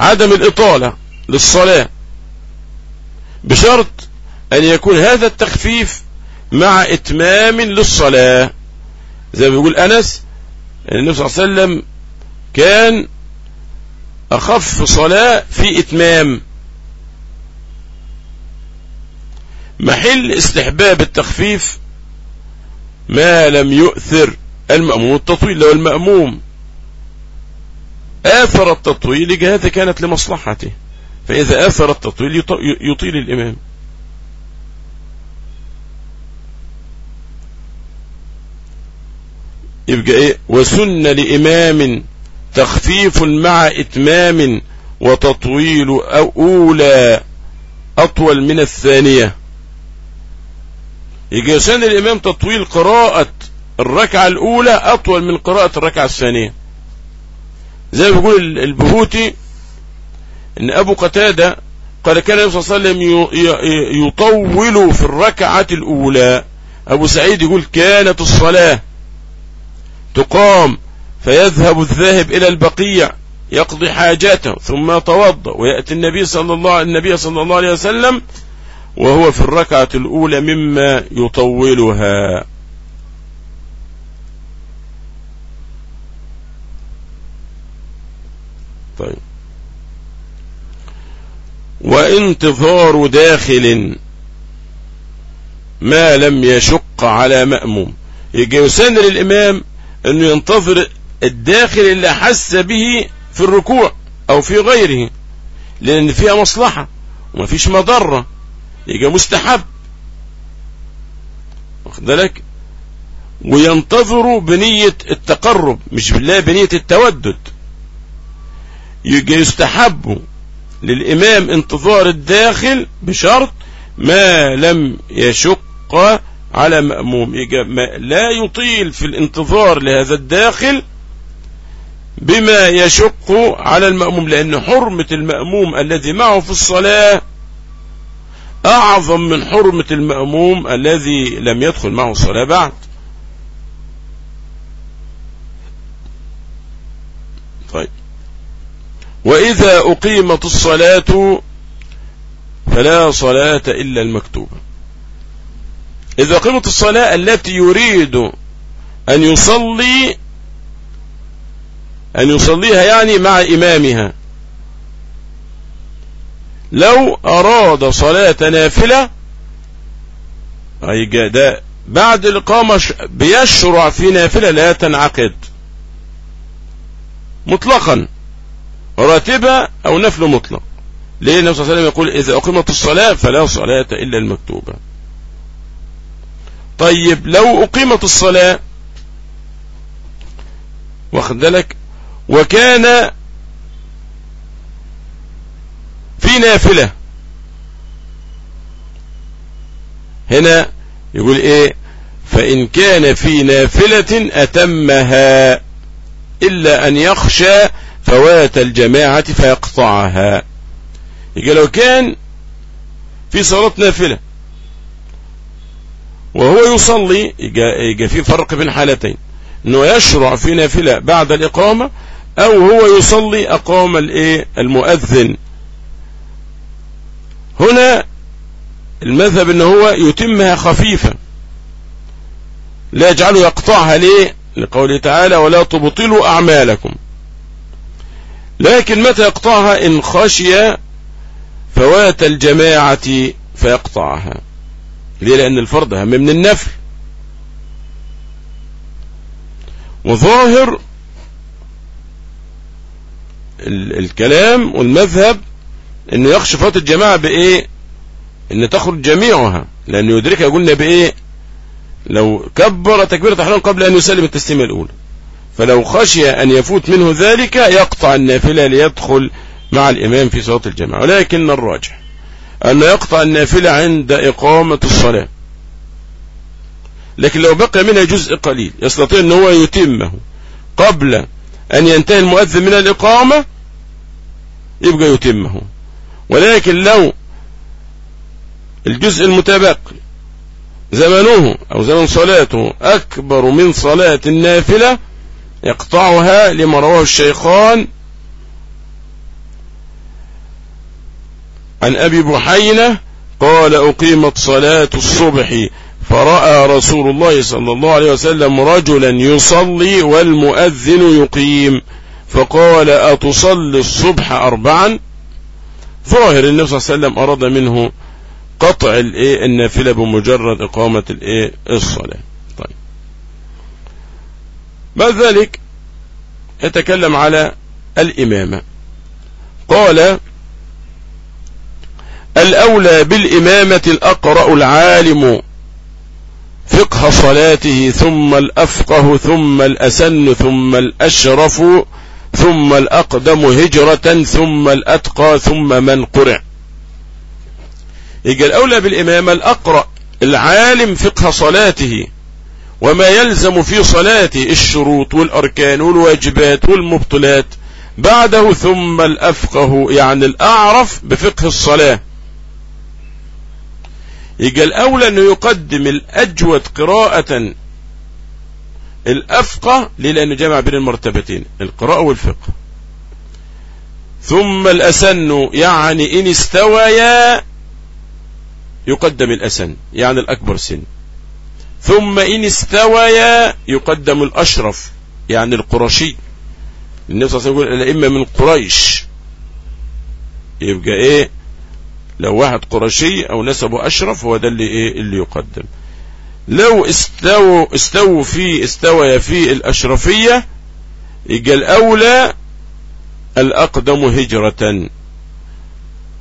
عدم الإطالة للصلاة. بشرط أن يكون هذا التخفيف مع إتمام للصلاة. زي ما بيقول أنس النبي صلى الله عليه وسلم كان أخف صلاة في إتمام. محل استحباب التخفيف ما لم يؤثر المأموم التطويل لو المأموم آثر التطويل جهته كانت لمصلحته. فإذا آثر التطويل يطيل الإمام. يبقى إيه؟ وسن لإمام تخفيف مع إتمام وتطويل أو أولى أطول من الثانية. يجي يسن الإمام تطويل قراءة الركعة الأولى أطول من قراءة الركعة الثانية. زي ما بيقول البهوتي إن أبو قتادة قال كان النبي صلى الله عليه وسلم يطول في الركعة الأولى. أبو سعيد يقول كانت الصلاة تقام فيذهب الذاهب إلى البقيع يقضي حاجاته ثم يتوضا ويأتي النبي صلى الله النبي صلى الله عليه وسلم وهو في الركعة الأولى مما يطولها. طيب. وانتظار داخل ما لم يشق على مأموم. يجي يسن للإمام أنه ينتظر الداخل اللي حس به في الركوع أو في غيره لأن فيها مصلحة وما فيش مضرة. يجي مستحب. واخد بالك؟ وينتظر بنية التقرب مش بالله بنية التودد. يجي يستحب للإمام انتظار الداخل بشرط ما لم يشق على مأموم. لا يطيل في الانتظار لهذا الداخل بما يشق على المأموم لأن حرمة المأموم الذي معه في الصلاة أعظم من حرمة المأموم الذي لم يدخل معه الصلاة بعد. طيب. وإذا أقيمت الصلاة فلا صلاة إلا المكتوبة. إذا أقيمت الصلاة التي يريد أن يصلي أن يصليها يعني مع إمامها. لو أراد صلاة نافلة أي ده بعد الإقامة بيشرع في نافلة لا تنعقد. مطلقا. راتبة أو نفل مطلق. ليه النبي صلى الله عليه وسلم يقول إذا أقيمت الصلاة فلا صلاة إلا المكتوبة. طيب لو أقيمت الصلاة واخد بالك؟ وكان في نافلة. هنا يقول إيه؟ فإن كان في نافلة أتمها إلا أن يخشى فوات الجماعة فيقطعها. يقول لو كان في صلاة نافلة وهو يصلي يجي في فرق بين حالتين. إنه يشرع في نافلة بعد الإقامة أو هو يصلي الإيه؟ المؤذن. هنا المذهب ان هو يتمها خفيفة لا يجعله يقطعها ليه؟ لقوله تعالى ولا تبطلوا أعمالكم. لكن متى يقطعها؟ إن خشي فوات الجماعة فيقطعها. ليه؟ لأن الفرض أهم من النفل. وظاهر الكلام والمذهب إنه يخشى فوات الجماعة بإيه؟ ان تخرج جميعها. لأن يدركها قلنا بإيه؟ لو كبر تكبيرة احرام قبل أن يسلم التسليمة الأولى. فلو خشي أن يفوت منه ذلك يقطع النافلة ليدخل مع الإمام في صلاة الجماعة. ولكن الراجح أن يقطع النافلة عند إقامة الصلاة. لكن لو بقي منها جزء قليل يستطيع أن هو يتمه قبل أن ينتهي المؤذن من الإقامة يبقى يتمه. ولكن لو الجزء المتبقي زمنه أو زمن صلاته أكبر من صلاة النافلة يقطعها لما رواه الشيخان عن أبي بحينة قال أقيمت صلاة الصبح فرأى رسول الله صلى الله عليه وسلم رجلا يصلي والمؤذن يقيم فقال أتصلي الصبح أربعا؟ ظاهر النبي صلى الله عليه وسلم أراد منه قطع الإيه النافلة بمجرد إقامة الإيه الصلاة. طيب. بعد ذلك يتكلم على الإمامة. قال الأولى بالإمامة الأقرأ العالم فقه صلاته ثم الأفقه ثم الأسن ثم الأشرف ثم الأقدم هجرة ثم الأتقى ثم من قرع. يجي الأولى بالإمامة الأقرأ العالم فقه صلاته وما يلزم في صلاته الشروط والأركان والواجبات والمبطلات. بعده ثم الأفقه يعني الأعرف بفقه الصلاة. يجي الأولى أنه يقدم الأجود قراءة الأفقه ليه لأنه جمع بين المرتبتين القراءة والفقه. ثم الأسن يعني إن استويا يقدم الأسن يعني الأكبر سن. ثم إن استويا يقدم الأشرف يعني القرشي. النبي صلى الله عليه وسلم يقول الأئمة من قريش. يبقى إيه؟ لو واحد قرشي أو نسبه أشرف هو ده اللي إيه؟ اللي يقدم. لو استووا استووا في استوى في الأشرفية يبقى الأولى الأقدم هجرة.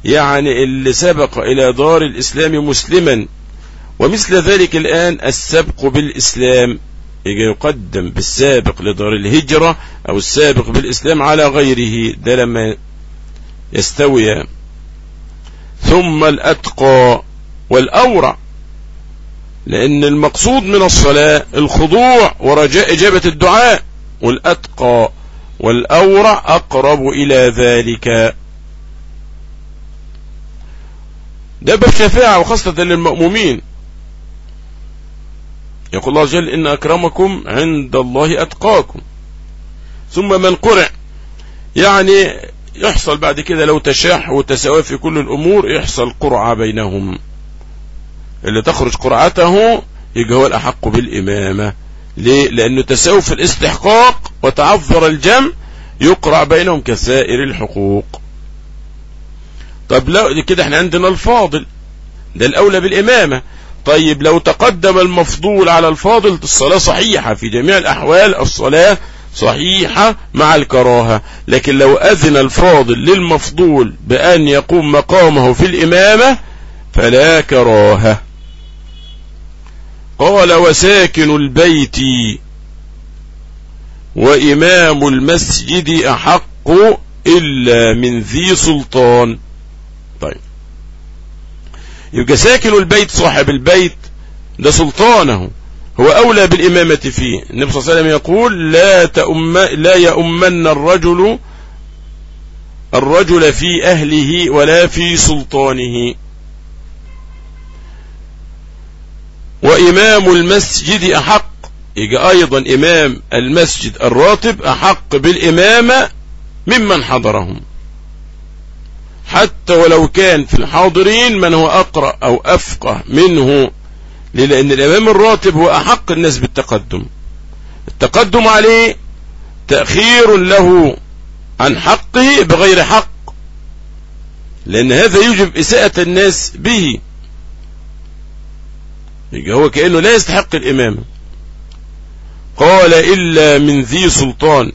يعني اللي سبق إلى دار الإسلام مسلما ومثل ذلك الآن السبق بالإسلام. يجي يقدم بالسابق لدار الهجرة أو السابق بالإسلام على غيره ده لما يستوي. ثم الأتقى والأورع لأن المقصود من الصلاة الخضوع ورجاء إجابة الدعاء والأتقى والأورع أقرب إلى ذلك. ده بالشفاعة وخاصة للمأمومين. يقول الله جل إن أكرمكم عند الله أتقاكم. ثم من قرع. يعني يحصل بعد كده لو تشاح وتساوى في كل الأمور يحصل قرعة بينهم. اللي تخرج قرعته يبقى هو الأحق بالإمامة. ليه؟ لأنه تساوي في الاستحقاق وتعذر الجمع يقرع بينهم كسائر الحقوق. طب لا كده إحنا عندنا الفاضل. ده الأولى بالإمامة. طيب لو تقدم المفضول على الفاضل الصلاة صحيحة في جميع الأحوال الصلاة صحيحة مع الكراهة. لكن لو أذن الفاضل للمفضول بأن يقوم مقامه في الإمامة فلا كراهة. قال وساكن البيت وإمام المسجد أحق إلا من ذي سلطان. طيب. يبقى ساكن البيت صاحب البيت ده سلطانه. هو أولى بالإمامة فيه. النبي صلى الله عليه وسلم يقول لا, تأم لا يؤمن الرجل الرجل في أهله ولا في سلطانه. وإمام المسجد أحق. يجي أيضا إمام المسجد الراتب أحق بالإمامة ممن حضرهم. حتى ولو كان في الحاضرين من هو أقرأ أو أفقه منه لأن الإمام الراتب هو أحق الناس بالتقدم. التقدم عليه تأخير له عن حقه بغير حق لأن هذا يوجب إساءة الناس به. يبقى هو كأنه لا يستحق الإمامة قال إلا من ذي سلطان.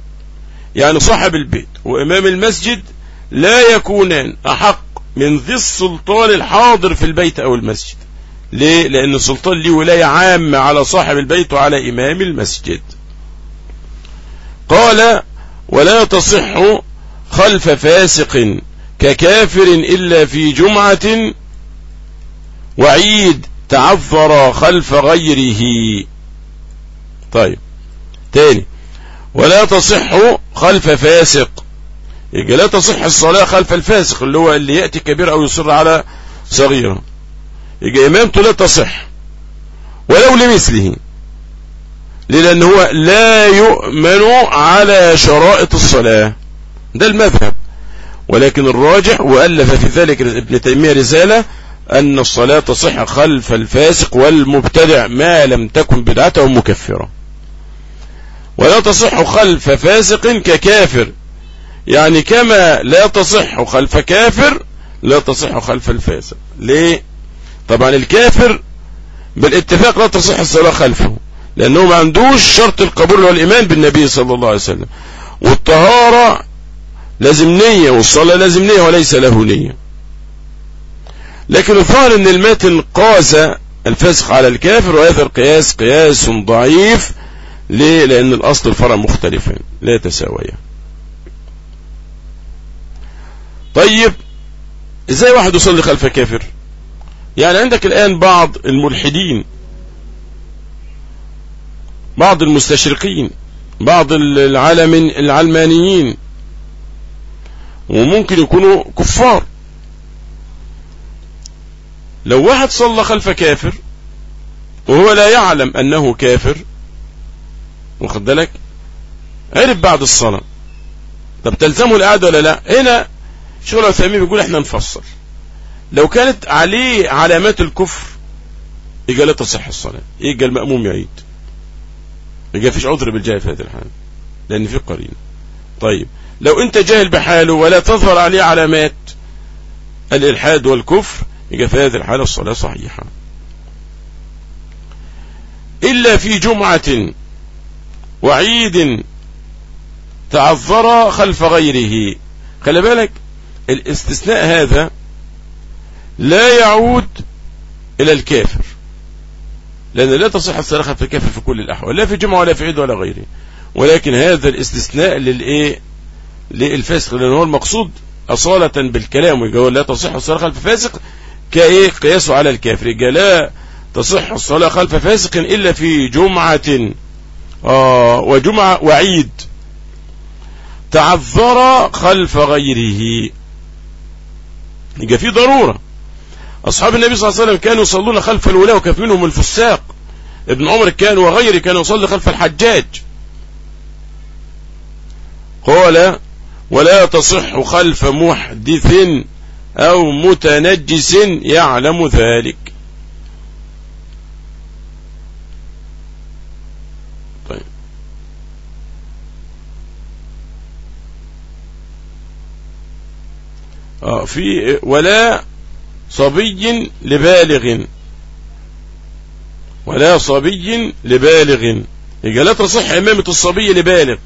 يعني صاحب البيت وإمام المسجد لا يكونان أحق من ذي السلطان الحاضر في البيت أو المسجد. ليه؟ لأن السلطان له ولاية عامة على صاحب البيت وعلى إمام المسجد. قال ولا تصح خلف فاسق ككافر إلا في جمعة وعيد تعذر خلف غيره. طيب. تاني. ولا تصح خلف فاسق. لا تصح الصلاة خلف الفاسق اللي هو اللي يأتي كبير أو يصر على صغيرة يبقى إمامته لا تصح. ولو لمثله. لأن هو لا يؤمن على شرائط الصلاة. ده المذهب. ولكن الراجح وألف في ذلك ابن تيمية رسالة أن الصلاة تصح خلف الفاسق والمبتدع ما لم تكن بدعته مكفرة. ولا تصح خلف فاسق ككافر. يعني كما لا تصح خلف كافر لا تصح خلف الفاسق. ليه؟ طبعا الكافر بالاتفاق لا تصح الصلاة خلفه لأنه ما عندوش شرط القبول والإيمان بالنبي صلى الله عليه وسلم. والطهارة لازم نية والصلاة لازم نية وليس له نية. لكن الظاهر إن الماتن قاس الفسق على الكافر وهذا القياس قياس ضعيف. ليه؟ لأن الأصل الفرع مختلفين لا يتساويان. طيب إزاي واحد يصلي خلف كافر؟ يعني عندك الآن بعض الملحدين بعض المستشرقين بعض العالم العلمانيين وممكن يكونوا كفار. لو واحد صلى خلف كافر وهو لا يعلم أنه كافر واخد بالك؟ عرف بعد الصلاة. طب تلزمه القعدة ولا لا؟ هنا شغل عثيمين بيقول إحنا نفصل لو كانت عليه علامات الكفر يبقى لا تصح الصلاة. يبقى المأموم يعيد. يبقى فيش عذر بالجاهل في هذه الحالة لأن في قرين طيب لو أنت جاهل بحاله ولا تظهر عليه علامات الإلحاد والكفر يبقى في هذه الحالة الصلاة صحيحة. إلا في جمعة وعيد تعذر خلف غيره. خلي بالك الاستثناء هذا لا يعود إلى الكافر. لأن لا تصح الصلاة خلف الكافر في كل الأحوال لا في جمعة ولا في عيد ولا غيره. ولكن هذا الاستثناء للإيه؟ للفاسق لأن هو المقصود أصالة بالكلام ويقول لا تصح الصلاة خلف فاسق كايه قياسه على الكافر. لا تصح الصلاة خلف فاسق إلا في جمعة. آه وجمعة وعيد. تعذر خلف غيره. يبقى في ضرورة. أصحاب النبي صلى الله عليه وسلم كانوا يصلون خلف الولاة وكان منهم الفساق. ابن عمر كان وغيره كان يصلي خلف الحجاج. قال ولا تصح خلف محدث أو متنجس يعلم ذلك. طيب. آه في ولا صبي لبالغ. ولا صبي لبالغ. يبقى لا تصح إمامة الصبي لبالغ.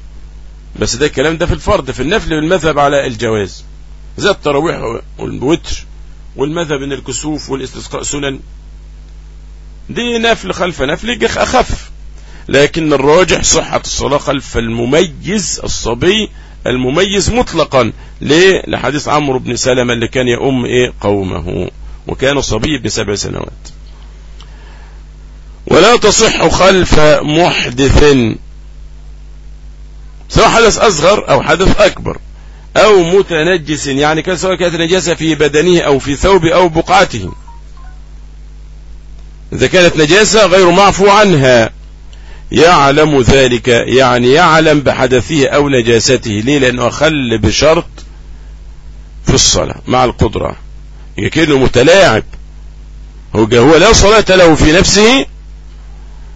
بس ده الكلام ده في الفرض في النفل بالمذهب على الجواز. زي التراويح والوتر والمذهب إن الكسوف والاستسقاء سنن. دي نفل خلف نفل أخف. لكن الراجح صحة الصلاة خلف المميز الصبي المميز مطلقا. ليه؟ لحديث عمرو بن سلمة اللي كان يؤم إيه؟ قومه. وكان صبي بسبع سنوات. ولا تصح خلف محدث. سواء حدث أصغر أو حدث أكبر. أو متنجس يعني كان سواء كانت نجاسة في بدنه أو في ثوب أو بقعته. إذا كانت نجاسة غير معفو عنها. يعلم ذلك يعني يعلم بحدثه أو نجاسته. ليه؟ لأنه أخل بشرط في الصلاة مع القدرة. كأنه متلاعب. هو هو لا صلاة له في نفسه.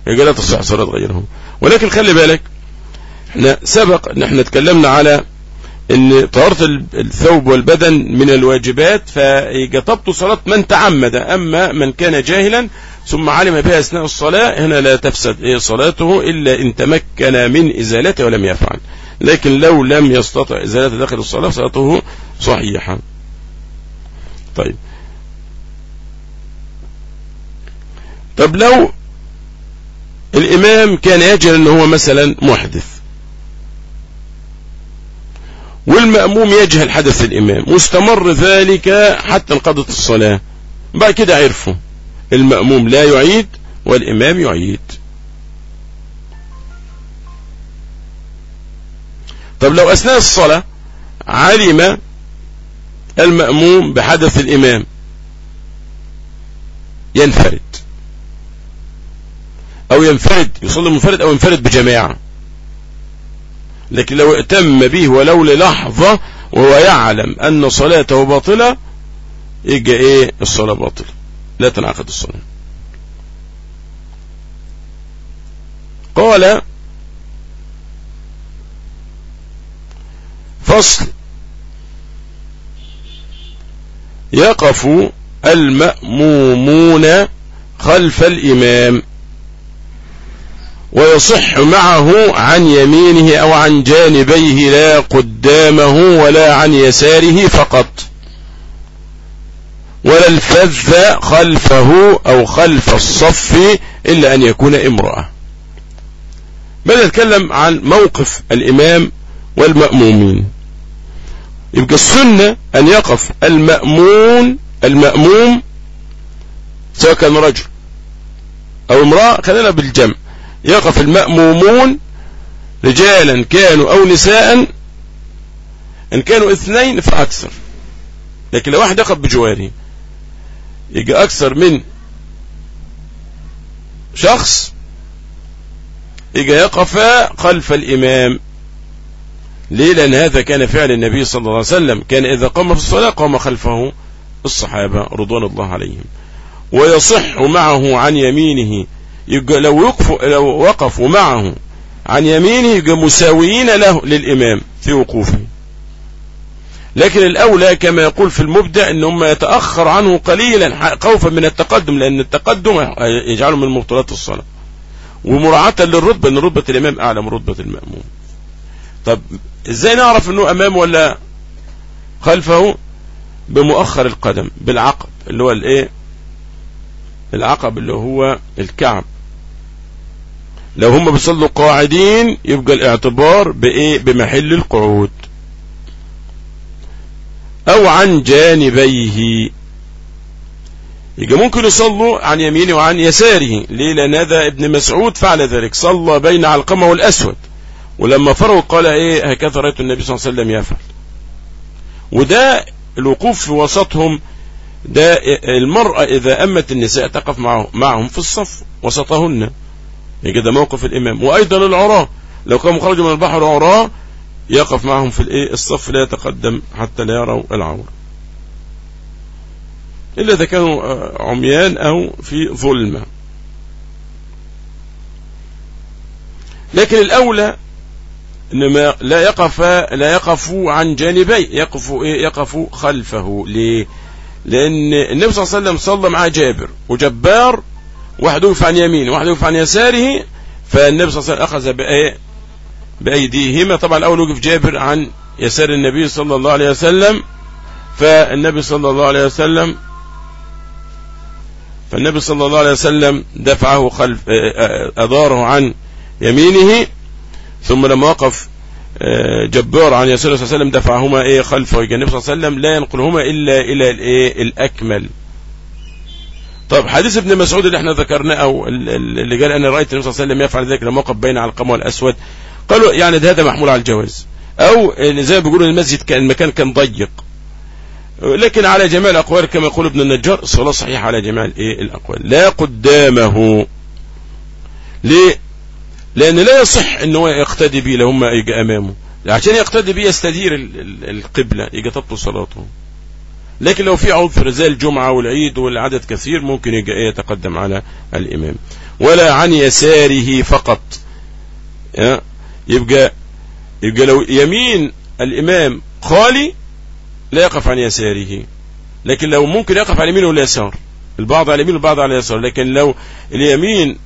يقول لا تصح صلاة غيره. ولكن خلي بالك إحنا سبق ان إحنا اتكلمنا على ان طهارة الثوب والبدن من الواجبات فيجتبط صلاة من تعمد أما من كان جاهلا ثم علم بها أثناء الصلاة هنا لا تفسد صلاته إلا إن تمكن من إزالته ولم يفعل. لكن لو لم يستطع إزالته داخل الصلاة صلاته صحيحة. طيب. طب لو الإمام كان يجهل ان هو مثلا محدث والمأموم يجهل حدث الإمام. واستمر ذلك حتى انقضت الصلاة. بعد كده عرفوا. المأموم لا يعيد والإمام يعيد. طب لو أثناء الصلاة علم المأموم بحدث الإمام ينفرد. أو ينفرد يصلي منفرد أو ينفرد بجماعة. لكن لو اتم به ولو للحظة وهو يعلم أن صلاته باطلة يجي إيه؟ الصلاة باطلة. لا تنعقد الصلاة. قال فصل. يقف المأمومون خلف الإمام. ويصح معه عن يمينه أو عن جانبيه لا قدامه ولا عن يساره فقط. ولا الفذ خلفه أو خلف الصف إلا أن يكون امرأة. بدأ نتكلم عن موقف الإمام والمأمومين. يبقى السنة أن يقف المأمون المأموم سواء كان رجل أو امرأة خلينا بالجمع. يقف المأمومون رجالا كانوا أو نساء إن كانوا اثنين فأكثر. لكن لو واحد يقف بجواره يجي أكثر من شخص يجي يقف خلف الإمام. ليه لأن هذا كان فعل النبي صلى الله عليه وسلم. كان إذا قام في الصلاة قام خلفه الصحابة رضوان الله عليهم. ويصح معه عن يمينه لو, يقف لو وقفوا معه عن يمينه يبقى مساويين له للإمام في وقوفه. لكن الأولى كما يقول في المبدع ان هم يتأخر عنه قليلا خوفا من التقدم لأن التقدم يجعله من مبطلات الصلاة. ومراعاة للرتبة إن رتبة الإمام أعلى من رتبة المأموم. طب إزاي نعرف إنه امامه ولا خلفه؟ بمؤخر القدم بالعقب اللي هو الإيه؟ العقب اللي هو الكعب. لو هم بيصلوا قاعدين يبقى الاعتبار بإيه؟ بمحل القعود. أو عن جانبيه. يبقى ممكن يصلوا عن يمينه وعن يساره. ليه؟ لأن هذا ابن مسعود فعل ذلك. صلى بين علقمة والأسود. ولما فرغوا قال إيه؟ هكذا رأيت النبي صلى الله عليه وسلم يفعل. وده الوقوف في وسطهم. ده المرأة إذا أمت النساء تقف معه معهم في الصف. وسطهن. يجد موقف الإمام. وأيضا العراة لو كانوا خرجوا من البحر عراة يقف معهم في الإيه؟ الصف لا يتقدم حتى لا يروا العورة. إلا إذا كانوا عميان أو في ظلمة. لكن الأولى إنما لا يقف لا يقف عن جانبي. يقف إيه؟ يقف خلفه. ليه؟ لأن النبي صلى الله عليه وسلم صلى مع جابر. وجبار واحد يقف عن يمينه واحد يقف عن يساره فالنبي صلى الله عليه وسلم أخذ بإيه بأيديهما. طبعا الأول وقف جابر عن يسار النبي صلى الله عليه وسلم فالنبي صلى الله عليه وسلم فالنبي صلى الله عليه وسلم دفعه خلف أداره عن يمينه ثم لما وقف آه، جبار عن يسوع صلى الله عليه وسلم دفعهما إيه خلفه. النبي صلى الله عليه وسلم لا ينقلهما إلا إلى الإيه الأكمل. طب حديث ابن مسعود اللي إحنا ذكرناه أو اللي قال أنا رأيت النبي صلى الله عليه وسلم يفعل ذلك لما وقف بين علقمه والأسود. قالوا يعني ده هذا محمول على الجواز. أو زي ما بيقولوا المسجد كان المكان كان ضيق. لكن على جميع الأقوال كما يقول ابن النجار الصلاة صحيحة على جميع الايه الأقوال. لا قدامه. ليه؟ لأن لا يصح إن هو يقتدي به لهم يجي أمامه. عشان يقتدي به يستدير القبلة يجي تبطل صلاته. لكن لو في عذر زي الجمعة والعيد والعدد كثير ممكن يتقدم على الإمام. ولا عن يساره فقط. يبقى يبقى لو يمين الإمام خالي لا يقف عن يساره. لكن لو ممكن يقف على اليمين واليسار البعض على اليمين والبعض على اليسار لكن لو اليمين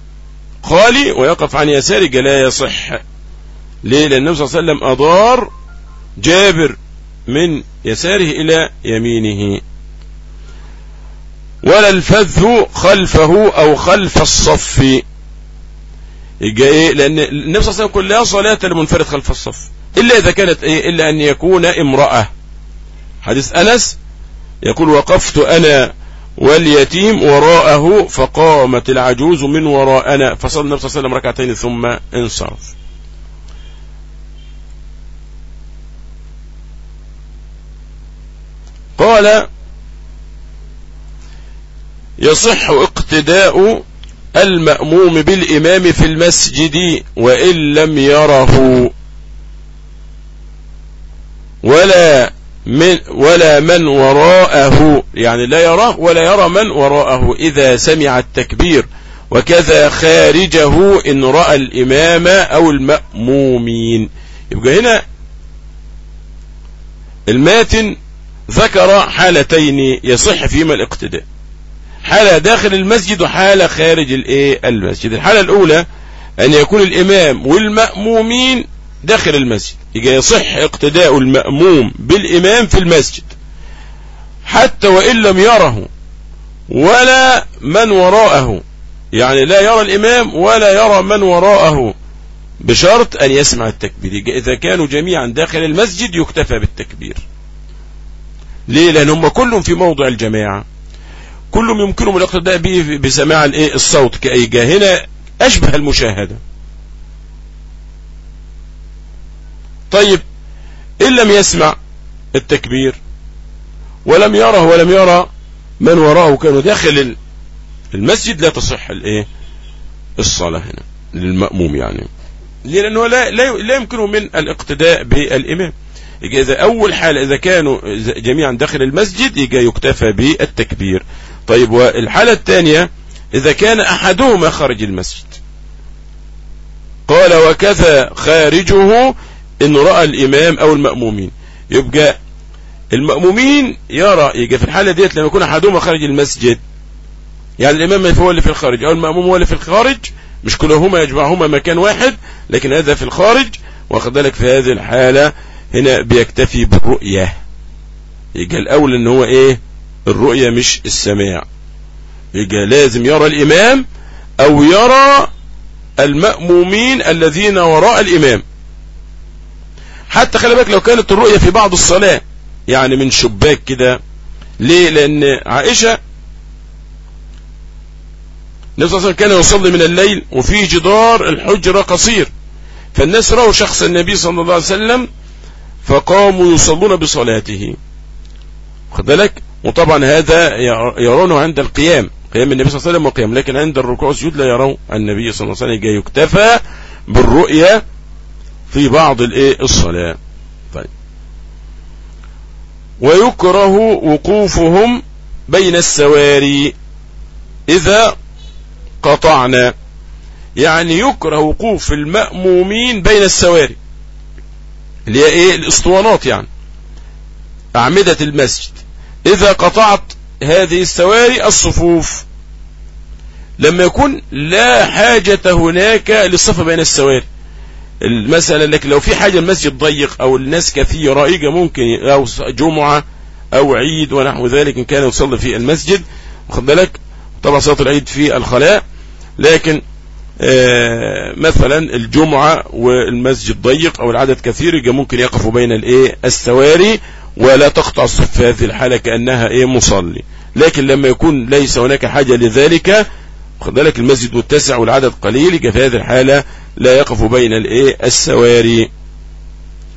خالي ويقف عن يساره لا يصح. ليه؟ لأن النبي صلى الله عليه وسلم أضار جابر من يساره إلى يمينه. ولا الفذ خلفه أو خلف الصف. يبقى إيه؟ لأن النبي صلى الله عليه وسلم يقول لا صلاة لمنفرد خلف الصف. إلا إذا كانت إيه؟ إلا أن يكون امرأة. حديث أنس يقول وقفت أنا واليتيم وراءه فقامت العجوز من وراءنا. فصلى النبي صلى الله عليه وسلم ركعتين ثم انصرف. قال يصح اقتداء المأموم بالإمام في المسجد وإن لم يره. ولا من ولا من وراءه يعني لا يراه ولا يرى من وراءه إذا سمع التكبير. وكذا خارجه إن رأى الإمام أو المأمومين. يبقى هنا الماتن ذكر حالتين يصح فيهما الاقتداء. حالة داخل المسجد وحالة خارج الايه المسجد. الحالة الأولى أن يكون الإمام والمأمومين داخل المسجد. يجي يصح اقتداء المأموم بالإمام في المسجد. حتى وإن لم يره ولا من وراءه. يعني لا يرى الإمام ولا يرى من وراءه. بشرط أن يسمع التكبير. إذا كانوا جميعا داخل المسجد يكتفى بالتكبير. ليه؟ لأن هم كلهم في موضع الجماعة. كلهم يمكنهم الاقتداء به بسماع الايه الصوت كأي هنا أشبه المشاهدة. طيب إن لم يسمع التكبير ولم يره ولم يرى من وراءه كانوا داخل المسجد لا تصح الإيه؟ الصلاة هنا للمأموم يعني. لأنه لا, لا يمكنه من الاقتداء بالإمام. إذا أول حالة إذا كانوا جميعا داخل المسجد يجي يكتفى بالتكبير. طيب والحالة الثانية إذا كان أحدهما خارج المسجد. قال وكذا خارجه إن رأى الإمام أو المأمومين. يبقى المأمومين يرى يجي في الحالة ديت لما يكون أحدهما خارج المسجد يعني الإمام هو اللي في الخارج أو المأموم هو اللي في الخارج مش كلهما يجمعهما مكان واحد لكن هذا في الخارج واخد بالك في هذه الحالة هنا بيكتفي بالرؤية. يبقى الأول إن هو إيه؟ الرؤية مش السماع. يبقى لازم يرى الإمام أو يرى المأمومين الذين وراء الإمام. حتى خلي بالك لو كانت الرؤية في بعض الصلاة يعني من شباك كده. ليه؟ لأن عائشة النبي صلى الله عليه وسلم كان يصلي من الليل وفي جدار الحجرة قصير. فالناس رأوا شخص النبي صلى الله عليه وسلم فقاموا يصلون بصلاته. خد بالك؟ وطبعا هذا يرونه عند القيام قيام النبي صلى الله عليه وسلم وقيام لكن عند الركوع والسجود لا يرون النبي صلى الله عليه وسلم يكتفى بالرؤية في بعض الإيه؟ الصلاة. طيب. ويكره وقوفهم بين السواري. إذا قطعنا. يعني يكره وقوف المأمومين بين السواري. اللي هي إيه؟ الأسطوانات يعني. أعمدة المسجد. إذا قطعت هذه السواري الصفوف. لما يكون لا حاجة هناك للصف بين السواري. مثلا لكن لو في حاجة المسجد ضيق أو الناس كثيرة يجي ممكن أو جمعة أو عيد ونحو ذلك إن كان يصلي في المسجد. واخد بالك؟ طبعا صلاة العيد في الخلاء. لكن مثلا الجمعة والمسجد ضيق أو العدد كثير يجي ممكن يقفوا بين الإيه؟ السواري ولا تقطع الصف في هذه الحالة كأنها إيه؟ مصلي. لكن لما يكون ليس هناك حاجة لذلك خد بالك؟ المسجد متسع والعدد قليل يبقى في هذه الحالة لا يقف بين الإيه؟ السواري.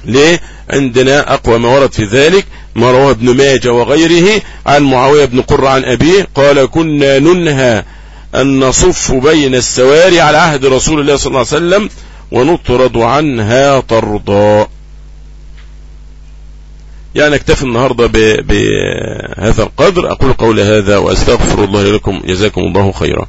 ليه؟ عندنا أقوى ما ورد في ذلك ما رواه ابن ماجه وغيره عن معاوية بن قرة عن أبيه قال كنا ننهى أن نصف بين السواري على عهد رسول الله صلى الله عليه وسلم ونطرد عنها طردا. يعني أكتفي النهاردة بهذا القدر. أقول قول هذا وأستغفر الله لكم جزاكم الله خيرا.